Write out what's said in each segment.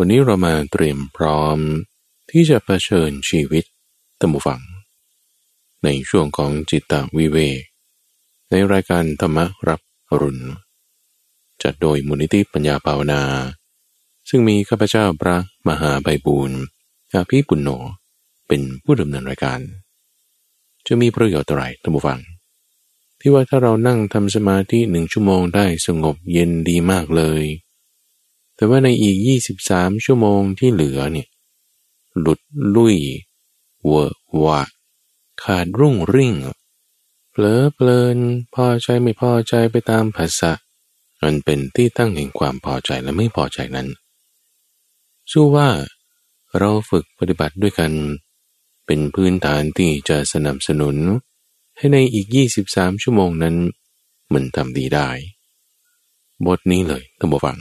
วันนี้เรามาเตรียมพร้อมที่จะะเผชิญชีวิตตัมบูฟัง ในช่วงของจิตตวิเวกในรายการธรรมรับอรุณ จัดโดยมูลนิธิปัญญาภาวนา ซึ่งมีข้าพเจ้าพระมหาใบบูรณ์อาภีปุณโญเป็นผู้ดำเนินรายการ จะมีประโยชน์อะไรตัมบูฟัง ที่ว่าถ้าเรานั่งทำสมาธิหนึ่งชั่วโมงได้สงบเย็นดีมากเลย แต่ว่าในอีก 23 ชั่วโมงที่เหลือเนี่ยหลุดลุย เวอวะขาดรุ่งริ่งเผลอเพลินพอใจไม่พอใจไปตามภาษามันเป็นที่ตั้งแห่งความพอใจและไม่พอใจนั้นสู้ว่าเราฝึกปฏิบัติด้วยกัน เป็นพื้นฐานที่จะสนับสนุน ให้ในอีก 23 ชั่วโมงนั้น มันทำดีได้ บทนี้เลยท่านผู้ฟัง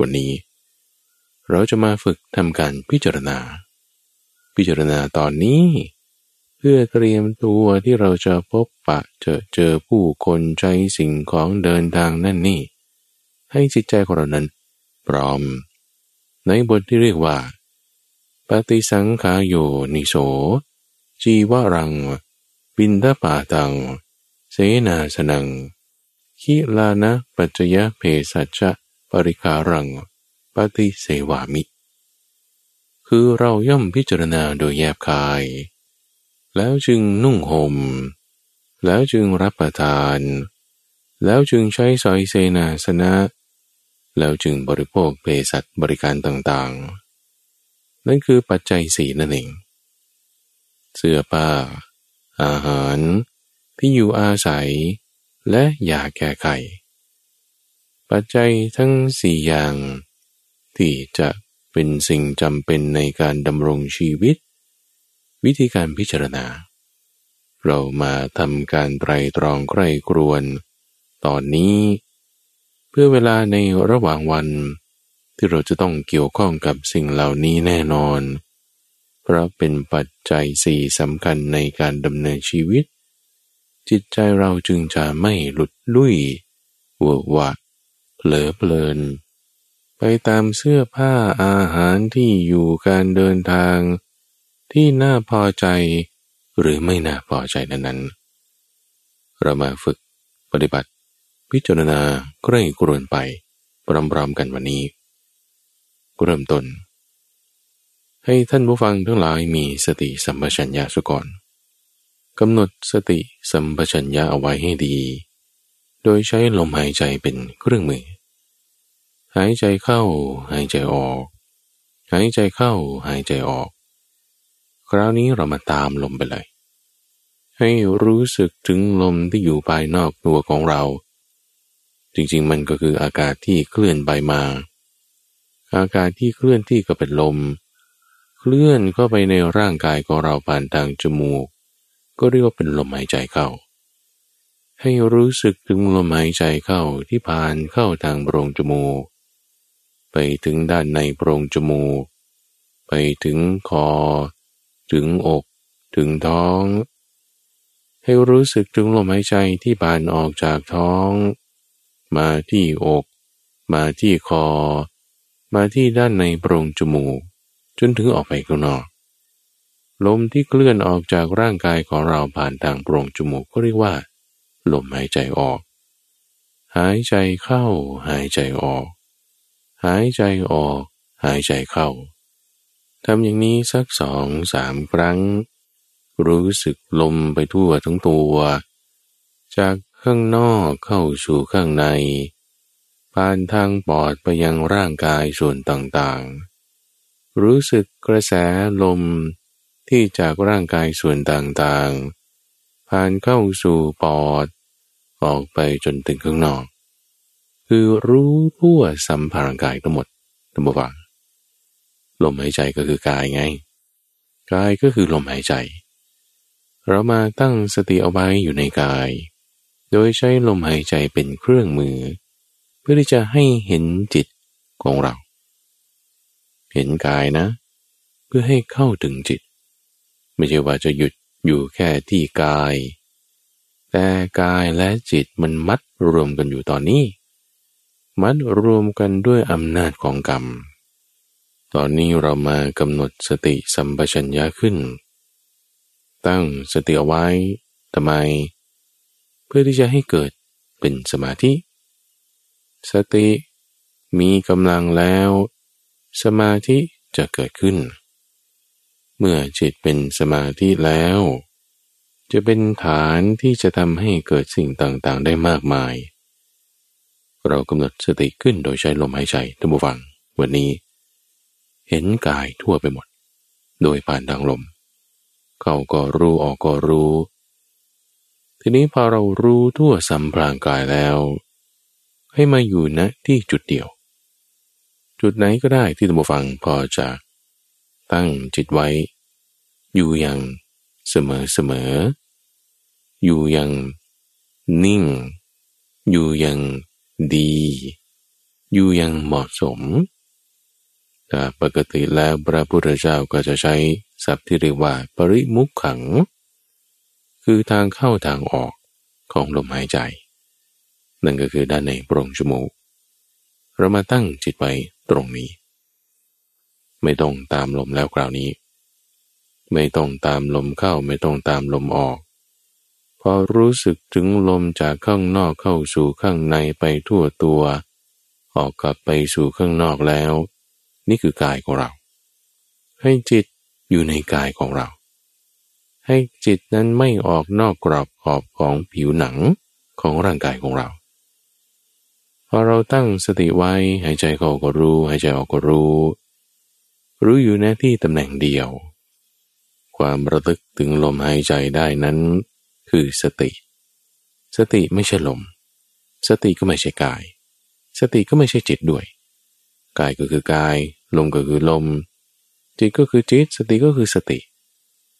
วันนี้ เราจะมาฝึกทำการพิจารณา พิจารณาตอนนี้ เพื่อเตรียมตัวที่เราจะพบปะเจอเจอผู้คนใจสิ่งของเดินทางนั่นนี่ ให้จิตใจของเรานั้นพร้อม ในบทที่เรียกว่า ปฏิสังขาโยนิโส จีวรัง บินทปาตัง เสนาสนังคิลานะปัจจยเพสัจ ปริคารังปฏิเสวามิ คือเราย่อมพิจารณาโดยแยบคาย แล้วจึงนุ่งหม่ม แล้วจึงรับประทาน แล้วจึงใช้สอยเสนาสนะ แล้วจึงบริโภคเภสัชบริการต่างๆ นั่นคือปัจจัยสีนั่นเอง เสื้อผ้า อาหาร ที่อยู่อาศัย และยาแก้ไข ปัจจัยทั้งสี่อย่าง ที่จะเป็นสิ่งจำเป็นในการดำรงชีวิต วิธีการพิจารณา เรามาทำการไตรตรองใคร่ครวน ตอนนี้ เพื่อเวลาในระหว่างวัน ที่เราจะต้องเกี่ยวข้องกับสิ่งเหล่านี้แน่นอน เพราะเป็นปัจจัยสี่สำคัญในการดำเนินชีวิต จิตใจเราจึงจะไม่หลุดลุ่ยวัววะ ลอเพลิน ไปตามเสื้อผ้าอาหารที่อยู่การเดินทาง ที่น่าพอใจหรือไม่น่าพอใจนั้นนั้นเรามาฝึกปฏิบัติ พิจารณาใกล้กรวนไปพร้อมๆกันวันนี้เริ่มต้น ให้ท่านผู้ฟังทั้งหลายมีสติสัมปชัญญะสุก่อนกำหนดสติสัมปชัญญะเอาไว้ให้ดี โดยใช้ลมหายใจเป็นเครื่องมือ หายใจเข้า หายใจออก หายใจเข้า หายใจออก คราวนี้เรามาตามลมไปเลย ให้รู้สึกถึงลมที่อยู่ภายนอกตัวของเรา จริงๆมันก็คืออากาศที่เคลื่อนไปมา อากาศที่เคลื่อนที่ก็เป็นลม เคลื่อนเข้าไปในร่างกายของเราผ่านทางจมูก ก็เรียกว่าเป็นลมหายใจเข้าให้รู้สึกถึงลมหายใจเข้าที่ผ่านเข้าทางโพรงจมูก ไปถึงด้านในโพรงจมูก ไปถึงคอ ถึงอก ถึงท้อง ให้รู้สึกถึงลมหายใจที่ผ่านออกจากท้อง มาที่อก มาที่คอ มาที่ด้านในโพรงจมูก จนถึงออกไปข้างนอก ลมที่เคลื่อนออกจากร่างกายของเราผ่านทางโพรงจมูกก็เรียกว่าลมหายใจออก หายใจเข้าหายใจออก หายใจออก หายใจเข้าทำอย่างนี้สักสองสามครั้ง รู้สึกลมไปทั่วทั้งตัว จากข้างนอกเข้าสู่ข้างใน ผ่านทางปอดไปยังร่างกายส่วนต่างๆ รู้สึกกระแสลมที่จากร่างกายส่วนต่างๆ ผ่านเข้าสู่ปอด ออกไปจนถึงข้างนอก คือรู้ทั่วสัมภารกายทั้งหมดทั้งหมดว่าลมหายใจก็คือกายไง กายก็คือลมหายใจ เรามาตั้งสติเอาไว้อยู่ในกาย โดยใช้ลมหายใจเป็นเครื่องมือ เพื่อที่จะให้เห็นจิตของเรา เห็นกายนะ เพื่อให้เข้าถึงจิต ไม่ใช่ว่าจะหยุดอยู่แค่ที่กาย แต่กายและจิตมันมัดรวมกันอยู่ตอนนี้ มัดรวมกันด้วยอำนาจของกรรม ตอนนี้เรามากำหนดสติสัมปชัญญะขึ้น ตั้งสติเอาไว้ทำไม เพื่อที่จะให้เกิดเป็นสมาธิ สติมีกำลังแล้ว สมาธิจะเกิดขึ้น เมื่อจิตเป็นสมาธิแล้ว จะเป็นฐานที่จะทำให้เกิดสิ่งต่างๆได้มากมายเเรากำหนดสติขึ้นโดยใช้ลมหายใจท่านผู้ฟัง วันนี้ เห็นกายทั่วไปหมด โดยผ่านทางลม เขาก็รู้ออกก็รู้ ทีนี้พอเรารู้ทั่วสัมพรางกายแล้ว ให้มาอยู่ณที่จุดเดียว จุดไหนก็ได้ที่ตัมฟังพอจะตั้งจิตไว้ อยู่อย่างเสมอเสมอ อยู่อย่างนิ่ง อยู่อย่าง ดี อยู่อย่างเหมาะสมแต่ปกติแล้วพระพุทธเจ้าก็จะใช้ศัพท์ที่เรียกว่าปริมุขขัง คือทางเข้าทางออกของลมหายใจ นั่นก็คือด้านในโปร่งจมูก เรามาตั้งจิตไว้ตรงนี้ ไม่ต้องตามลมแล้วคราวนี้ ไม่ต้องตามลมเข้าไม่ต้องตามลมออก อรู้สึกถึงลมจากข้างนอกเข้าสู่ข้างในไปทั่วตัว ออกกลับไปสู่ข้างนอกแล้ว นี่คือกายของเรา ให้จิตอยู่ในกายของเรา ให้จิตนั้นไม่ออกนอกกรอบขอบของผิวหนังของร่างกายของเราพอเราตั้งสติไว้หายใจเข้าก็รู้หายใจออกก็รู้ รู้อยู่ในที่ตำแหน่งเดียว ความระลึกถึงลมหายใจได้นั้น คือสติ สติไม่ใช่ลม สติก็ไม่ใช่กาย สติก็ไม่ใช่จิตด้วย กายก็คือกาย ลมก็คือลม จิตก็คือจิต สติก็คือสติ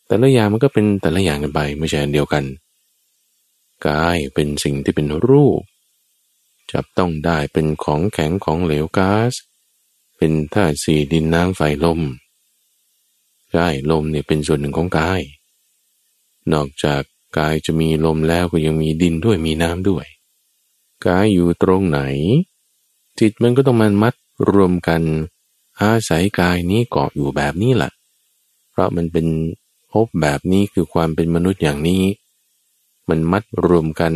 แต่ละอย่างมันก็เป็นแต่ละอย่างกันไปไม่ใช่อันเดียวกัน กายเป็นสิ่งที่เป็นรูป จับต้องได้เป็นของแข็งของเหลวก๊าซ เป็นธาตุสี่ดินน้ำไฟลมกายลมเนี่ยเป็นส่วนหนึ่งของกาย นอกจาก กายจะมีลมแล้วก็ยังมีดินด้วยมีน้ำด้วย กายอยู่ตรงไหน จิตมันก็ต้องมันมัดรวมกัน อาศัยกายนี้เกาะอยู่แบบนี้แหละเพราะมันเป็นพบแบบนี้คือความเป็นมนุษย์อย่างนี้ มันมัดรวมกัน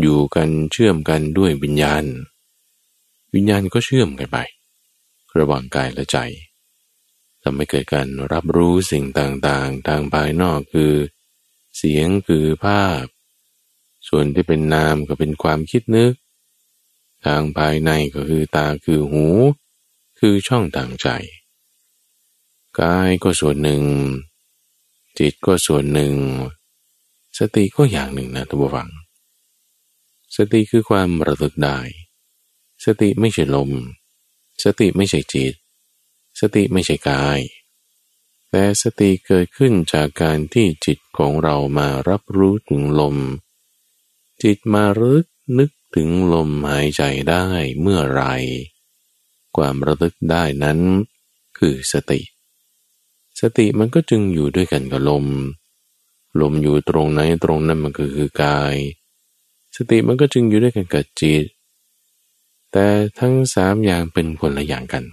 อยู่กันเชื่อมกันด้วยวิญญาณ วิญญาณก็เชื่อมกันไประหว่างกายและใจทำให้เกิดการรับรู้สิ่งต่างๆ ทางภายนอกคือ เสียงคือภาพ ส่วนที่เป็นนามก็เป็นความคิดนึก ทางภายในก็คือตาคือหู คือช่องทางใจ กายก็ส่วนหนึ่ง จิตก็ส่วนหนึ่ง สติก็อย่างหนึ่งนะทุกฝัง สติคือความระลึกได้ สติไม่ใช่ลม สติไม่ใช่จิต สติไม่ใช่กายแต่สติเกิดขึ้นจากการที่จิต ของเรามารับรู้ถึงลม จิตมารึกนึกถึงลมหายใจได้เมื่อไร ความระลึกได้นั้น คือสติ สติมันก็จึงอยู่ด้วยกันกับลม ลมอยู่ตรงไหนตรงนั้นมันก็คือกาย สติมันก็จึงอยู่ด้วยกันกับจิต แต่ทั้งสามอย่างเป็นคนละอย่างกัน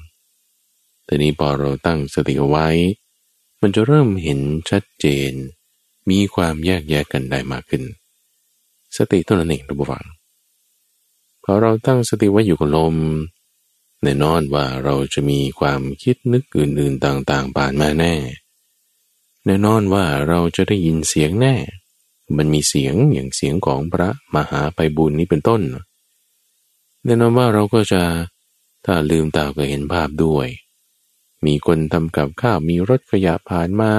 แต่นี้พอเราตั้งสติเอาไว้ มันจะเริ่มเห็นชัดเจน มีความแยกแยะกกันได้มากขึ้น สติตัวนั้นเองทุกฝังพอเราตั้งสติไว้อยู่กับลมแน่นอนว่าเราจะมีความคิดนึกอื่นๆต่างๆผ่านมาแน่ แน่นอนว่าเราจะได้ยินเสียงแน่ มันมีเสียงอย่างเสียงของพระมหาไปบุญนี้เป็นต้น แน่นอนว่าเราก็จะถ้าลืมตาก็เห็นภาพด้วย มีคนทำกับข้าวมีรถขยะผ่านมา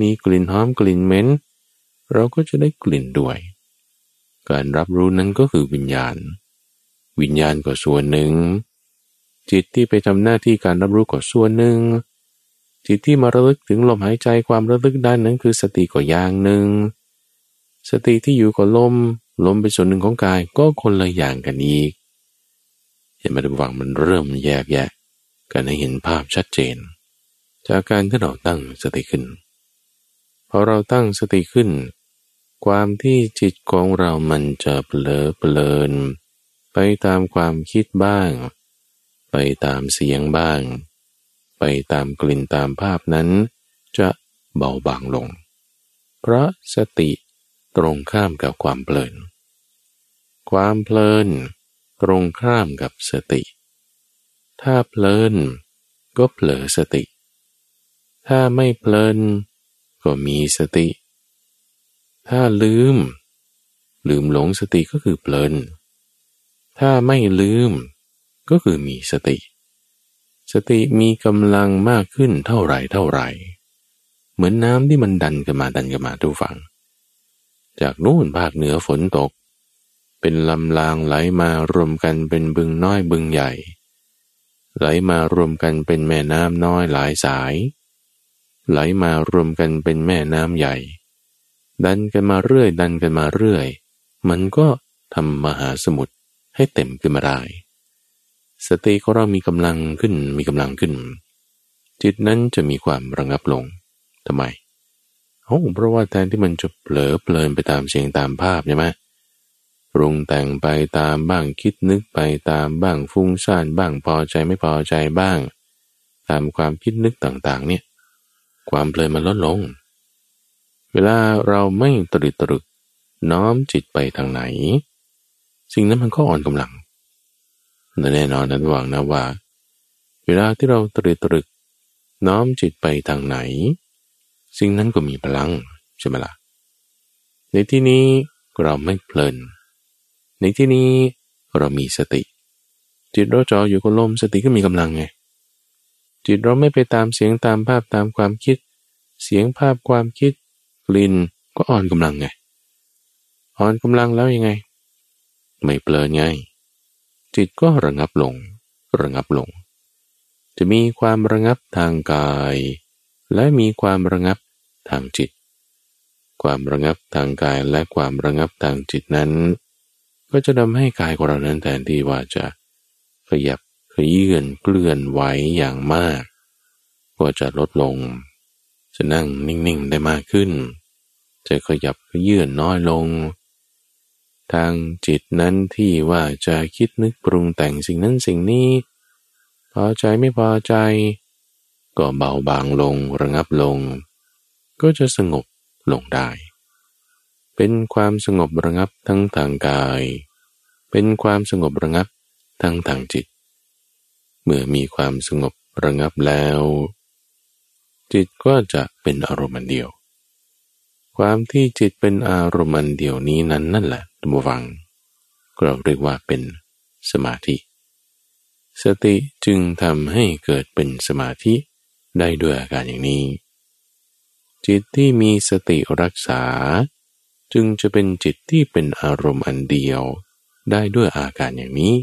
มีกลิ่นหอมกลิ่นเหม็นเราก็จะได้กลิ่นด้วย การรับรู้นั้นก็คือวิญญาณ วิญญาณก็ส่วนหนึ่ง จิตที่ไปทำหน้าที่การรับรู้ก็ส่วนหนึ่ง จิตที่มาระลึกถึงลมหายใจความระลึกด้านนั้นคือสติก็อย่างหนึ่ง สติที่อยู่กับลมลมเป็นส่วนหนึ่งของกายก็คนละอย่างกันอีกเห็นไหมทุกฝังมันเริ่มแยกแยะกันให้เห็นภาพชัดเจน จากการที่เราตั้งสติขึ้น อเราตั้งสติขึ้น ความที่จิตของเรามันจะเผลอเปลิน ไปตามความคิดบ้าง ไปตามเสียงบ้างไปไปตามกลิ่นตามภาพนั้น จะเบาบางลง เพราะสติตรงข้ามกับความเพลิน ความเพลิน ตรงข้ามกับสติ ถ้าเพลิน ก็เผลอสติ ถ้าไม่เพลิน ก็มีสติ ถ้าลืม ลืมหลงสติก็คือเพลิน ถ้าไม่ลืม ก็คือมีสติ สติมีกำลังมากขึ้นเท่าไหร่เท่าไหร่ เหมือนน้ำที่มันดันกันมาดันกันมาทุกฝั่ง จากนู่นภาคเหนือฝนตก เป็นลำลางไหลมารวมกันเป็นบึงน้อยบึงใหญ่ ไหลมารวมกันเป็นแม่น้ำน้อยหลายสาย ไหลมารวมกันเป็นแม่น้ำใหญ่ ดันกันมาเรื่อย ดันกันมาเรื่อย มันก็ทำมหาสมุทรให้เต็มขึ้นมาได้สติของเรามีกำลังขึ้นมีกำลังขึ้น จิตนั้นจะมีความระงับลงทำไมโอ้เพราะว่าแทนที่มันจะเผลอเพลินไปตามเสียงตามภาพใช่ไหมปรุงแต่งไปตามบ้างคิดนึกไปตามบ้างฟุ้งซ่านบ้างพอใจไม่พอใจบ้าง ตามความคิดนึกต่างๆ เนี่ย ความเพลินมันลดลง เวลาเราไม่ตรึกตรึกน้อมจิตไปทางไหน สิ่งนั้นมันก็อ่อนกำลังแต่แน่นอนนั้นหวังนะว่า เวลาที่เราตรึกตรึกน้อมจิตไปทางไหน สิ่งนั้นก็มีพลังใช่ไหมละ่ะในที่นี้เราไม่เพลิน ในที่นี้เรามีสติ จิตเราจออยู่กับลมสติก็มีกำลังไง จิตเราไม่ไปตามเสียงตามภาพตามความคิด เสียงภาพความคิดกลิ่นก็อ่อนกำลังไง อ่อนกำลังแล้วยังไง ไม่เปลินไง จิตก็ระงับลง ระงับลง จะมีความระงับทางกาย และมีความระงับทางจิต ความระงับทางกายและความระงับทางจิตนั้น ก็จะทำให้กายของเรานั้นแทนที่ว่าจะขยับ ขยื่นเกลื่อนไหวอย่างมาก ก็จะลดลง จะนั่งนิ่งๆได้มากขึ้น จะขยับขยื่นน้อยลง ทางจิตนั้นที่ว่าจะคิดนึกปรุงแต่งสิ่งนั้นสิ่งนี้ พอใจไม่พอใจ ก็เบาบางลงระงับลง ก็จะสงบลงได้ เป็นความสงบระงับทั้งทางกาย เป็นความสงบระงับทั้งทางจิต เมื่อมีความสงบระงับแล้ว จิตก็จะเป็นอารมณ์เดียว ความที่จิตเป็นอารมณ์เดียวนี้นั้นนั่นแหละตัมวังเราเรียกว่าเป็นสมาธิ สติจึงทำให้เกิดเป็นสมาธิได้ด้วยอาการอย่างนี้ จิตที่มีสติรักษา จึงจะเป็นจิตที่เป็นอารมณ์อันเดียวได้ด้วยอาการอย่างนี้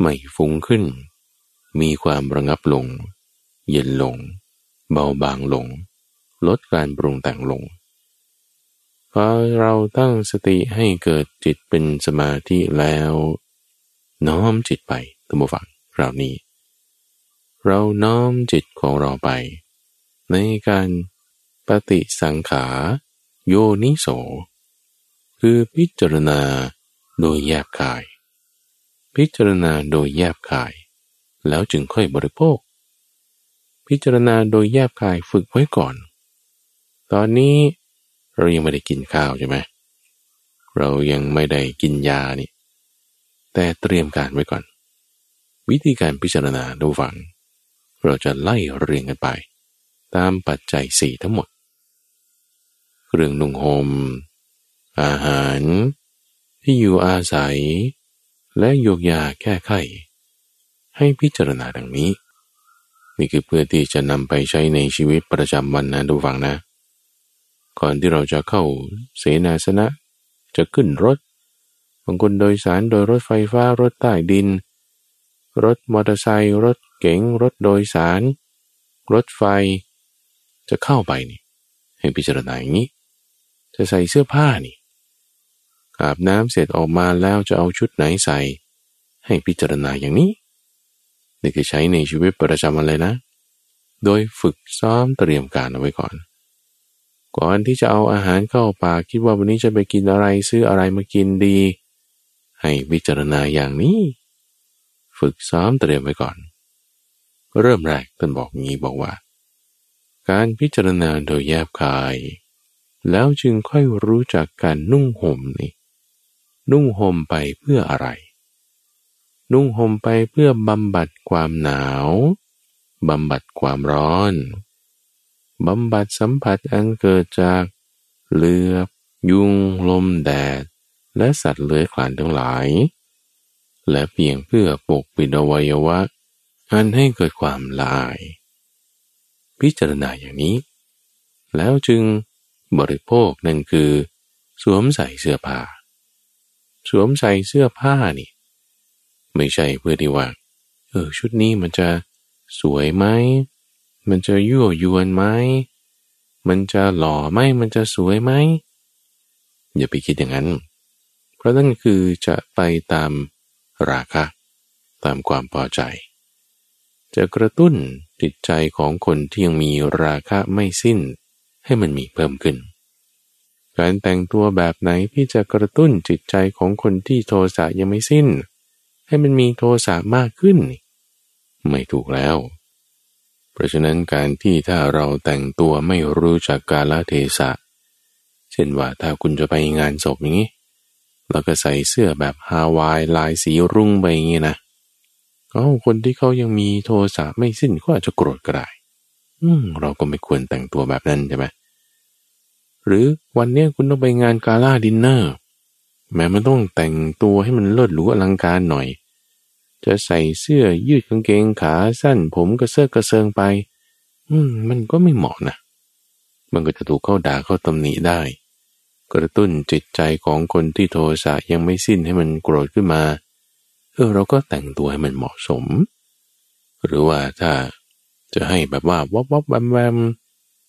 ไม่ฟุ้งขึ้น มีความระงับลง เย็นลง เบาบางลง ลดการปรุงแต่งลงพอเราตั้งสติให้เกิดจิตเป็นสมาธิแล้ว น้อมจิตไปตัมฝังเรานี้ เราน้อมจิตของเราไป ในการปฏิสังขาโยนิโส คือพิจารณาโดยแยบกาย พิจารณาโดยแยบกาย แล้วจึงค่อยบริโภค พิจารณาโดยแยบกายฝึกไว้ก่อน ตอนนี้เรายังไม่ได้กินข้าวใช่ไหมเรายังไม่ได้กินยานี่ แต่เตรียมการไว้ก่อน วิธีการพิจารณาดูฝัง เราจะไล่เรียงกันไป ตามปัจจัยสี่ทั้งหมด เครื่องนุ่งหม่มอาหาร ที่อยู่อาศัย และโยกยาแก้ไข ให้พิจารณาดังนี้ นี่คือเพื่อที่จะนำไปใช้ในชีวิตประจำวันนะดูฟังนะ ก่อนที่เราจะเข้าเสนาสนะ จะขึ้นรถบางคนโดยสารโดยรถไฟฟ้ารถใต้ดิน รถมอเตอร์ไซค์รถเก๋งรถโดยสาร รถไฟ จะเข้าไปนี่ ให้พิจารณาอย่างนี้ จะใส่เสื้อผ้านี่อาบน้ำเสร็จออกมาแล้วจะเอาชุดไหนใส่ ให้พิจารณาอย่างนี้ นี่คือใช้ในชีวิตประจำวันเลยนะ โดยฝึกซ้อมเตรียมการเอาไว้ก่อน ก่อนที่จะเอาอาหารเข้าปากคิดว่าวันนี้จะไปกินอะไรซื้ออะไรมากินดี ให้วิจารณาอย่างนี้ ฝึกซ้อมเตรียมไว้ก่อน เริ่มแรกท่านบอกงี้บอกว่า การพิจารณาโดยแยบคาย แล้วจึงค่อยรู้จักการนุ่งห่มนี่นุ่งห่มไปเพื่ออะไร นุ่งห่มไปเพื่อบำบัดความหนาวบำบัดความร้อนบำบัดสัมผัสอันเกิดจากเลือบ ยุง ลมแดด และสัตว์เลื้อยคลานทั้งหลาย และเพียงเพื่อปกปิดอวัยวะ อันให้เกิดความลาย พิจารณาอย่างนี้ แล้วจึงบริโภคนั่นคือ สวมใส่เสื้อผ้า สวมใส่เสื้อผ้านี่ ไม่ใช่เพื่อที่ว่า เออ ชุดนี้มันจะสวยไหม มันจะยั่วยวนไหม มันจะหล่อไหม มันจะสวยไหม อย่าไปคิดอย่างนั้น เพราะนั่นคือจะไปตามราคะ ตามความพอใจ จะกระตุ้นจิตใจของคนที่ยังมีราคะไม่สิ้น ให้มันมีเพิ่มขึ้น การแต่งตัวแบบไหนที่จะกระตุ้นจิตใจของคนที่โทสะยังไม่สิ้น ให้มันมีโทสะมากขึ้น ไม่ถูกแล้ว เพราะฉะนั้นการที่ถ้าเราแต่งตัวไม่รู้จักกาลเทศะ เช่นว่าถ้าคุณจะไปงานศพอย่างนี้ แล้วก็ใส่เสื้อแบบฮาวายลายสีรุ่งไปอย่างนี้นะเขาคนที่เขายังมีโทสะไม่สิ้นก็อาจจะโกรธก็ได้อืมเราก็ไม่ควรแต่งตัวแบบนั้นใช่ไหมหรือวันนี้คุณต้องไปงานกาล่าดินเนอร์แม้มันต้องแต่งตัวให้มันเลิศหรูอลังการหน่อย จะใส่เสื้อยืดกางเกงขาสั้น ผมกระเซาะกระเซิงไป อืม มันก็ไม่เหมาะนะ มันก็จะถูกเข้าด่าเข้าตำหนิได้ กระตุ้นจิตใจของคนที่โทสะยังไม่สิ้นให้มันโกรธขึ้นมา เออเราก็แต่งตัวให้มันเหมาะสม หรือว่าถ้าจะให้แบบว่าวับวับแวมแวม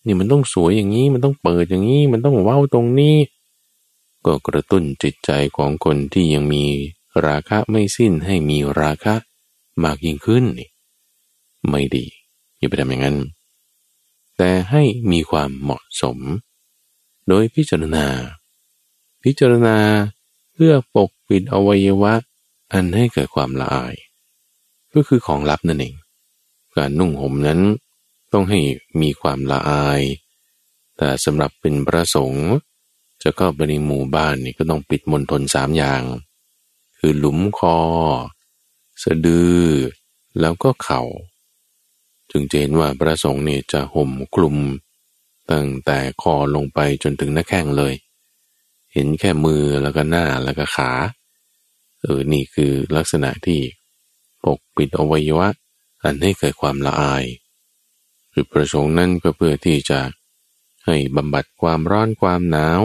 นี่มันต้องสวยอย่างนี้ มันต้องเปิดอย่างนี้ มันต้องว้าวตรงนี้ ก็กระตุ้นจิตใจของคนที่ยังมี ราคะไม่สิ้นให้มีราคะมากยิ่งขึ้นนี่ไม่ดีอย่าไปทำอย่างนั้น แต่ให้มีความเหมาะสม โดยพิจารณา พิจารณาเพื่อปกปิดอวัยวะ อันให้เกิดความละอาย ก็คือของลับนั่นเอง การนุ่งห่มนั้นต้องให้มีความละอาย แต่สำหรับเป็นประสงค์จะเข้าไปในหมู่บ้านนี่ก็ต้องปิดมณฑลสามอย่าง คือหลุมคอ สะดือ แล้วก็เขา่า จึงเห็นว่าพระสงฆ์เนี่ยจะห่มคลุมตั้งแต่คอลงไปจนถึงหน้าแข้งเลย เห็นแค่มือแล้วก็หน้าแล้วก็ขา เออ นี่คือลักษณะที่ปกปิดอวัยวะ อันให้เกิดความละอาย คือประสงค์นั่นก็เพื่อที่จะให้บำบัดความร้อนความหนาว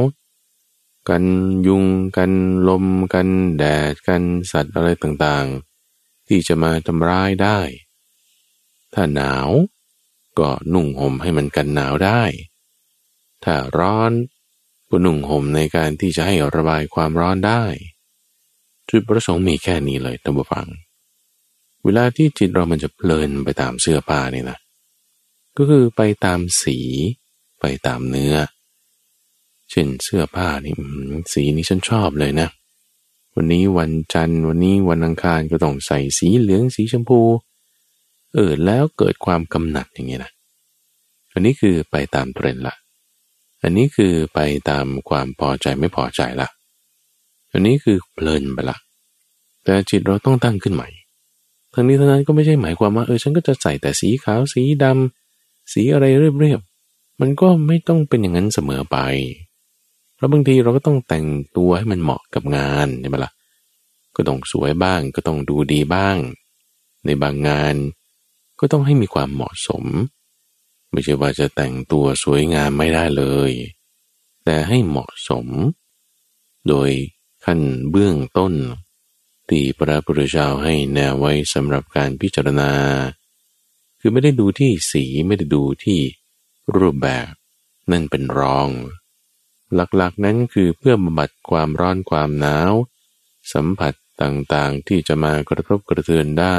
กันยุงกันลมกันแดดกันสัตว์อะไรต่างๆ ที่จะมาทำร้ายได้ ถ้าหนาว ก็นุ่งห่มให้มันกันหนาวได้ ถ้าร้อนก็นุ่งห่มในการที่จะให้ระบายความร้อนได้ จุดประสงค์มีแค่นี้เลยท่านผู้ฟัง เวลาที่จิตเรามันจะเพลินไปตามเสื้อผ้านี่นะก็คือไปตามสี ไปตามเนื้อ เช่นเสื้อผ้านี่สีนี้ฉันชอบเลยนะ วันนี้วันจันทร์วันนี้วันอังคารก็ต้องใส่สีเหลืองสีชมพู เออแล้วเกิดความกำหนัดอย่างเงี้ยนะอันนี้คือไปตามเทรนละอันนี้คือไปตามความพอใจไม่พอใจละอันนี้คือเพลินไปละแต่จิตเราต้องตั้งขึ้นใหม่ทั้งนี้ทั้งนั้นก็ไม่ใช่หมายความว่าเออฉันก็จะใส่แต่สีขาวสีดำสีอะไรเรียบๆมันก็ไม่ต้องเป็นอย่างนั้นเสมอไป เพราะบางทีเราก็ต้องแต่งตัวให้มันเหมาะกับงานใช่ไหมละ่ะก็ต้องสวยบ้างก็ต้องดูดีบ้าง ในบางงาน ก็ต้องให้มีความเหมาะสม ไม่ใช่ว่าจะแต่งตัวสวยงามไม่ได้เลย แต่ให้เหมาะสม โดยขั้นเบื้องต้นที่พระพุทธเจ้าให้แนวไว้สำหรับการพิจารณา คือไม่ได้ดูที่สีไม่ได้ดูที่รูปแบบ นั่นเป็นรอง หลักๆนั้นคือเพื่อบำบัดความร้อนความหนาว สัมผัสต่างๆที่จะมากระทบกระเทือนได้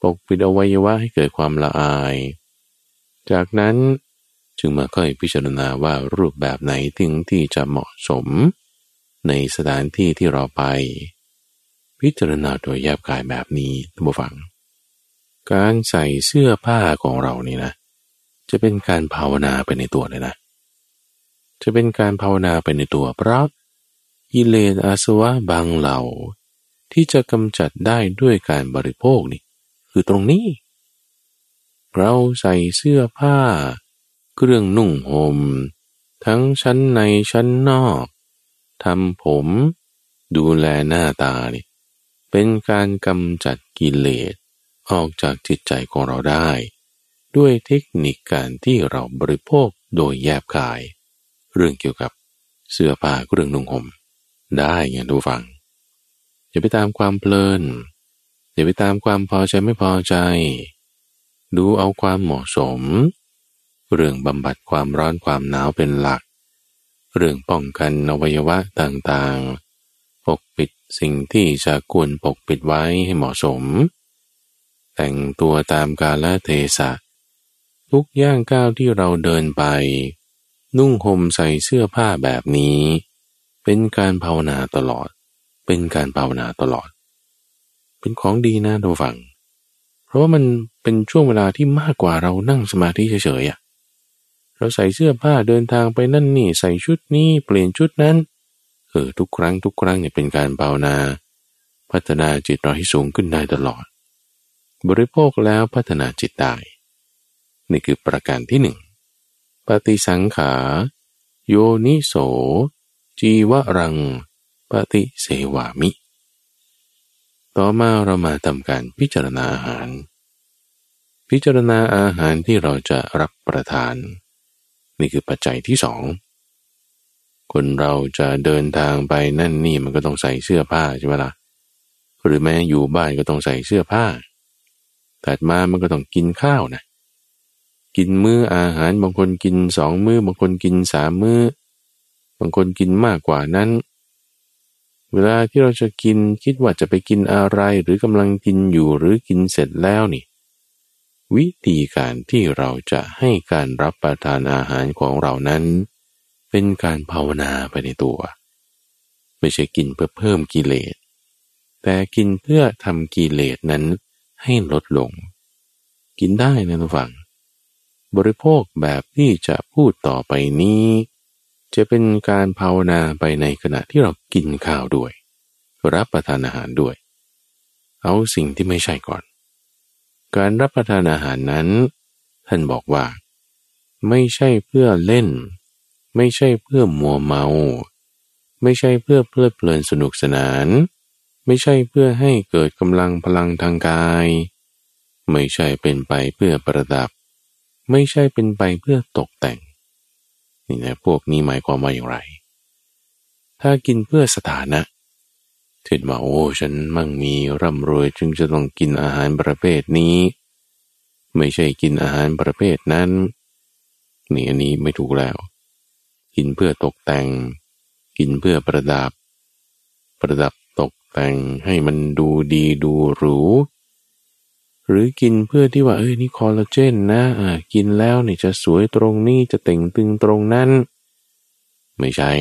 ปกปิดอวัยวะให้เกิดความละอาย จากนั้นจึงมาค่อยพิจารณาว่ารูปแบบไหนถึงที่จะเหมาะสม ในสถานที่ที่เราไป พิจารณาโดยแยบกายแบบนี้ท่านผู้ฟัง การใส่เสื้อผ้าของเรานี่นะ จะเป็นการภาวนาไปในตัวเลยนะ จะเป็นการภาวนาไปในตัวเพราะกิเลสอาสวะบางเหล่า ที่จะกำจัดได้ด้วยการบริโภคนี่ คือตรงนี้ เราใส่เสื้อผ้า เครื่องนุ่งหม่มทั้งชั้นในชั้นนอกทำผม ดูแลหน้าตานี่เป็นการกำจัดกิเลสออกจากจิตใจของเราได้ ด้วยเทคนิคการที่เราบริโภคโดยแยบกาย เรื่องเกี่ยวกับเสื้อผ้าเครื่องนุ่งห่มได้ไงดูฟัง อย่าไปตามความเพลิน อย่าไปตามความพอใจไม่พอใจ ดูเอาความเหมาะสม เรื่องบำบัดความร้อนความหนาวเป็นหลัก เรื่องป้องกันอวัยวะต่างๆ ปกปิดสิ่งที่จะควรปกปิดไว้ให้เหมาะสม แต่งตัวตามกาลเทศะทุกย่างก้าวที่เราเดินไป นุ่งห่มใส่เสื้อผ้าแบบนี้ เป็นการภาวนาตลอด เป็นการภาวนาตลอด เป็นของดีนะทุกฝัง เพราะว่ามันเป็นช่วงเวลาที่มากกว่าเรานั่งสมาธิเฉยๆอะเราใส่เสื้อผ้าเดินทางไปนั่นนี่ใส่ชุดนี้เปลี่ยนชุดนั้นเออทุกครั้งทุกครั้งเนี่ยเป็นการภาวนา พัฒนาจิตเราให้สูงขึ้นได้ตลอด บริโภคแล้วพัฒนาจิตได้ นี่คือประการที่หนึ่ง ปฏิสังขา โยนิโส จีวรัง ปฏิเสวามิ ต่อมาเรามาทำการพิจารณาอาหาร พิจารณาอาหารที่เราจะรับประทาน นี่คือปัจจัยที่สองคนเราจะเดินทางไปนั่นนี่มันก็ต้องใส่เสื้อผ้าใช่ไหมละ่ะหรือแม้อยู่บ้านก็ต้องใส่เสื้อผ้าถัดมามันก็ต้องกินข้าวนะ กินมื้ออาหาร บางคนกินสองมือ้อบางคนกินสามมือ้อบางคนกินมากกว่านั้น เวลาที่เราจะกินคิดว่าจะไปกินอะไรหรือกำลังกินอยู่หรือกินเสร็จแล้วนี่ วิธีการที่เราจะให้การรับประทานอาหารของเรานั้น เป็นการภาวนาไปในตัว ไม่ใช่กินเพื่อเพิ่มกิเลสแต่กินเพื่อทำกิเลสนั้นให้ลดลง กินได้นะทุกฝัง บริโภคแบบที่จะพูดต่อไปนี้ จะเป็นการภาวนาไปในขณะที่เรากินข้าวด้วย รับประทานอาหารด้วย เอาสิ่งที่ไม่ใช่ก่อน การรับประทานอาหารนั้น ท่านบอกว่า ไม่ใช่เพื่อเล่น ไม่ใช่เพื่อมัวเมา ไม่ใช่เพื่อเพลิดเพลินสนุกสนาน ไม่ใช่เพื่อให้เกิดกำลังพลังทางกาย ไม่ใช่เป็นไปเพื่อประดับ ไม่ใช่เป็นไปเพื่อตกแต่ง นี่นะพวกนี้หมายความว่าอย่างไร ถ้ากินเพื่อสถานะถิดมาโอ้ฉันมั่งมีร่ำรวยจึงจะต้องกินอาหารประเภทนี้ ไม่ใช่กินอาหารประเภทนั้น นี่อันนี้ไม่ถูกแล้ว กินเพื่อตกแต่ง กินเพื่อประดับ ประดับตกแต่งให้มันดูดีดูหรู หรือกินเพื่อที่ว่าเอ้ยนี่คอลลาเจนนะอ่ากินแล้วเนี่ยจะสวยตรงนี้จะเต่งตึงตรงนั้น ไม่ใช่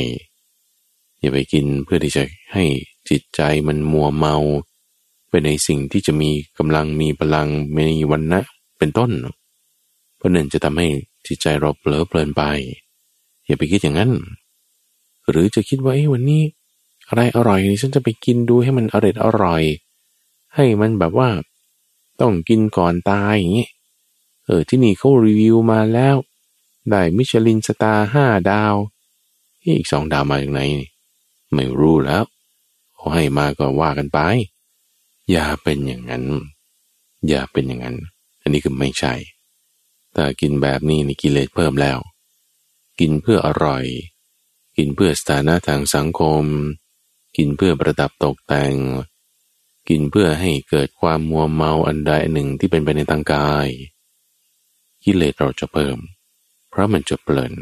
อย่าไปกินเพื่อที่จะให้จิตใจมันมัวเมาไปในสิ่งที่จะมีกำลังมีพลังมีวันนะเป็นต้น เพราะนั่นจะทำให้จิตใจเราเผลอเพลินไป อย่าไปคิดอย่างนั้น หรือจะคิดว่าไอ้วันนี้ อะไรอร่อยนี่ฉันจะไปกินดูให้มันอร่อยอร่อย ให้มันแบบว่า ต้องกินก่อนตายอย่างนี้เออที่นี่เขารีวิวมาแล้ว ได้มิชลินสตาร์ห้าดาว อีกสองดาวมาจากไหน ไม่รู้แล้วเขาให้มาก็ว่ากันไป อย่าเป็นอย่างนั้น อย่าเป็นอย่างนั้น อันนี้คือไม่ใช่แต่กินแบบนี้นี่กิเลสเพิ่มแล้ว กินเพื่ออร่อย กินเพื่อสถานะทางสังคม กินเพื่อประดับตกแต่ง กินเพื่อให้เกิดความมัวเมาอันใดหนึ่งที่เป็นไปในทางกายกิเลสเราจะเพิ่ม เพราะมันจะเปลิน